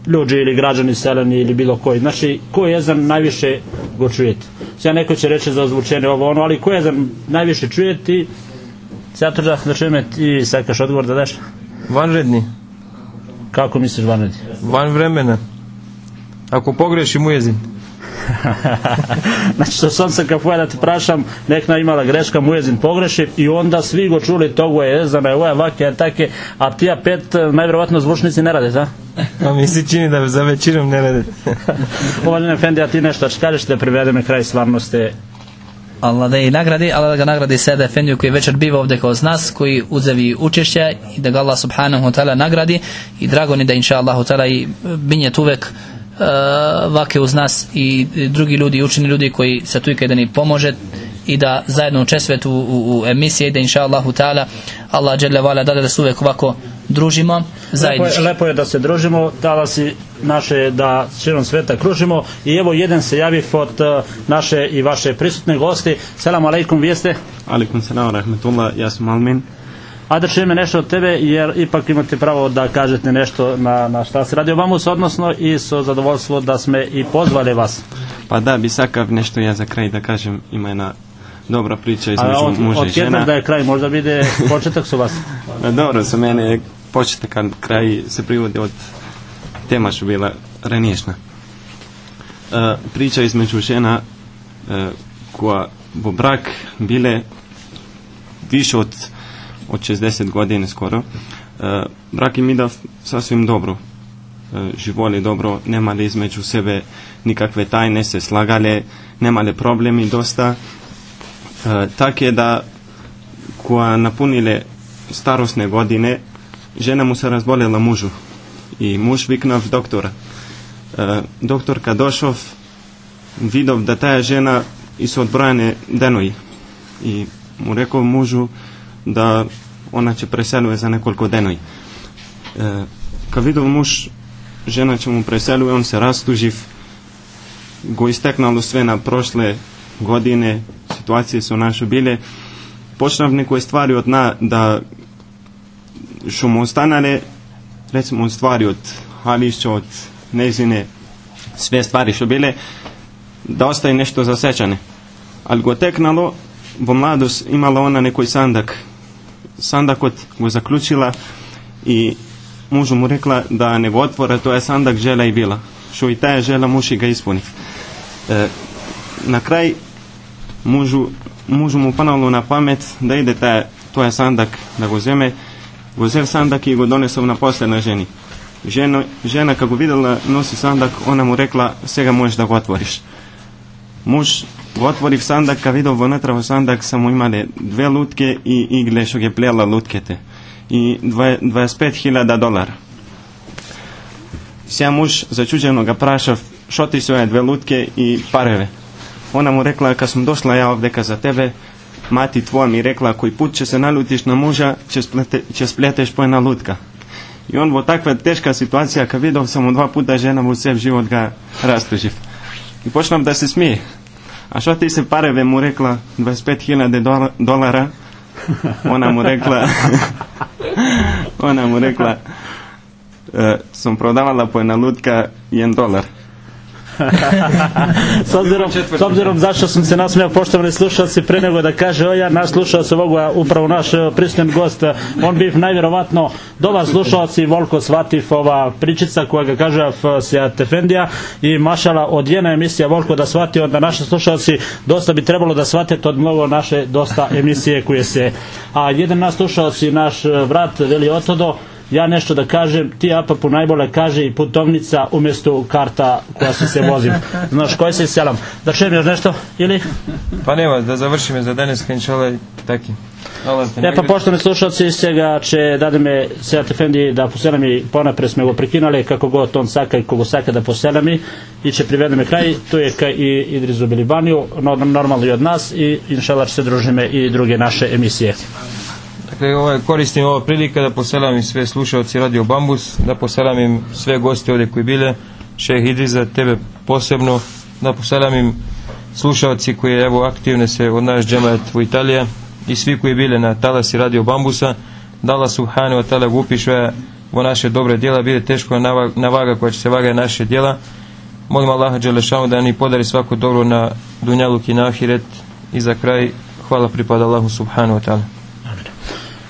ljudi ili građani seleni ili bilo koji? Znači, ko jezan najviše go čujete? Sada neko će reći za ozvučenje ovo ono, ali ko jezan najviše čujete? Sada to da čujem me ti sakaš odgovor da daš? Vanredni, Kako misliš vanredni? van vremena. Ako pogreši mu jezin. (laughs) znači što sam se kako da te prašam nekna imala greška mu jezin pogreši i onda svi go čuli togo je jezana ovo je ovake je take a tija pet eh, najvjerovatno zvučnici ne rade da? (laughs) A mi se čini da za većinom ne rade. (laughs) Uvažene Fendi, a ti nešto što kažeš da privedeme kraj stvarnosti Allah da i nagradi, Allah da ga nagradi Seda Efendiju koji večer biva ovdje kroz nas, koji uzevi učešće i da ga Allah subhanahu wa ta'ala nagradi i drago ni da inša ta'ala i binjet uvek vake uz nas i drugi ljudi, učeni ljudi koji se tu i ni pomože i da zajedno učestvujete u, u, u emisiji i da inša Allahu ta'ala Allah dželle vala da da se uvek ovako družimo Lepo zajednički. je, lepo je da se družimo, dala si naše da širom sveta kružimo i evo jedan se javi od eh, naše i vaše prisutne gosti. Selam alaikum, vijeste? Alaikum salam rahmetullah, ja sam Almin. A da čujeme nešto od tebe jer ipak imate pravo da kažete nešto na, na šta se radi o vamus, odnosno i so zadovoljstvo da sme i pozvali vas. Pa da, bi sakav nešto ja za kraj da kažem, ima jedna dobra priča između od, muža i od žena. da je kraj, možda bide (laughs) početak su vas. Pa dobro, za mene je početak, a kraj se privodi od tema što bila raniješna. E, priča između žena e, koja bo brak bile više od, od 60 godine skoro. E, brak im ida sasvim dobro. E, živoli dobro, nemali između sebe nikakve tajne, se slagale, nemali problemi dosta. E, tak je da koja napunile starosne godine, žena mu se razboljela mužu i muž viknav doktora. E, doktor kad došov, vidov da ta žena su odbrojane denoji i mu rekao mužu да она ќе преселува за неколку денови. Е, ка видов муж, жена ќе му преселува, он се растужив, го истекнало све на прошле године, ситуација со нашо биле, почнав некои ствари од на, да шо му останале, речемо, ствари од Халишче, од незине, све ствари што биле, да остави нешто за сечање. Ал го текнало, во младост имала она некој сандак, sandakot mu zaključila i mužu mu rekla da ne otvora, to je sandak žela i bila. Što i ta je žela muši ga ispuni. E, na kraj mužu, mužu mu ponovno na pamet da ide taj, to je sandak da go zeme, go zel sandak i go donesu na posljedno ženi. Ženo, žena kako vidjela nosi sandak, ona mu rekla svega možeš da go otvoriš. Muž otvorih sandaka vidio vonatra u sandak samo imali dve lutke i igle što je plela lutkete. I 25.000 dolara. Sja muž začuđeno ga prašav što ti su dve lutke i pareve. Ona mu rekla kad sam došla ja ovdje za tebe, mati tvoja mi rekla koji put će se nalutiš na muža, će, splete, će spleteš po jedna lutka. I on vo takva teška situacija kad vidio sam mu dva puta žena u sebi život ga rastuživ. I počnem da se smije. A što ti se pareve mu rekla 25.000 dola- dolara? Ona mu rekla (laughs) ona mu rekla e, sam prodavala po jedna lutka 1 dolar. S, obzirom, s obzirom zašto sam se nasmijao poštovani slušalci pre nego da kaže o ja naš slušalac ovoga upravo naš e, prisutan gost e, on bi najvjerovatno dobar slušalac i volko shvativ ova pričica koja ga kaže f- Sejat Efendija i mašala od jedna emisija volko da shvati onda naši slušalci dosta bi trebalo da shvatite od mnogo naše dosta emisije koje se a jedan naš slušalac i naš brat veli otodo ja nešto da kažem, ti Apapu najbolje kaže i putovnica umjesto karta koja se se vozim. Znaš, koji se selam. Da čujem još nešto? Ili? Pa nema, da završimo za danas, inšala taki. E pa nagradi. poštovani slušalci sega će dade me Sejat Efendi da poselam i ponapre smo go prekinali kako god on saka i kogo saka da poselam i i će privede me kraj, tu je kaj i Idrizu Bilibaniju, no, normalno i od nas i inšala će se družime i druge naše emisije. Dakle, ovaj, koristim ovo prilika da poselam sve slušalci Radio Bambus, da poselam im sve goste ovdje koji bile, šeh Idriza, tebe posebno, da poselam im slušalci koji evo aktivne se od naš džemaat u Italija i svi koji bile na talasi Radio Bambusa, da Allah subhanahu wa ta'ala upiše vo naše dobre djela, bide teško nava- navaga koja će se vaga naše djela. Molim Allaha Đelešanu da ni podari svako dobro na dunjaluk i na ahiret i za kraj hvala pripada Allahu subhanahu wa ta'ala.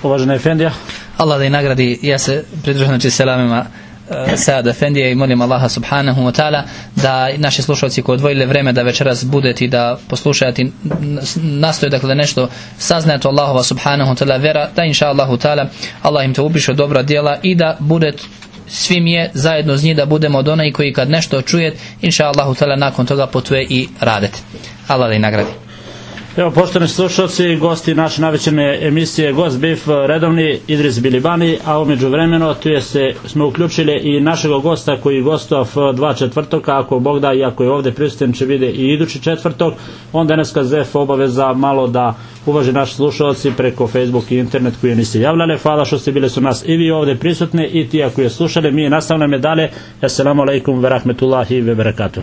Uvažena Efendija, Allah da i nagradi, ja se pridružujem znači selamima uh, Sada Efendije i molim Allaha subhanahu wa ta'ala da naši slušalci koji odvojili vreme da večeras budete i da poslušate n- nastoje dakle da nešto saznajete o Allahova subhanahu wa ta'ala vera da inša Allahu ta'ala Allah im te upiše dobra djela i da budete svim je zajedno s njih da budemo od onaj koji kad nešto čuje inša Allahu ta'ala nakon toga potuje i radete Allah da i nagradi Evo, poštovani slušalci, gosti naše navečerne emisije Gost Bif redovni Idris Bilibani, a umeđu vremeno tu je se, smo uključili i našeg gosta koji gostov dva četvrtoka, ako Bog da, i ako je ovdje prisutan će vide i idući četvrtok, on danas ZEF obaveza malo da uvaže naši slušalci preko Facebook i internet koji niste javljali. Hvala što ste bili su nas i vi ovdje prisutni i ti ako je slušali, mi nastavljamo dalje. Assalamu alaikum ve rahmetullahi ve barakatuh.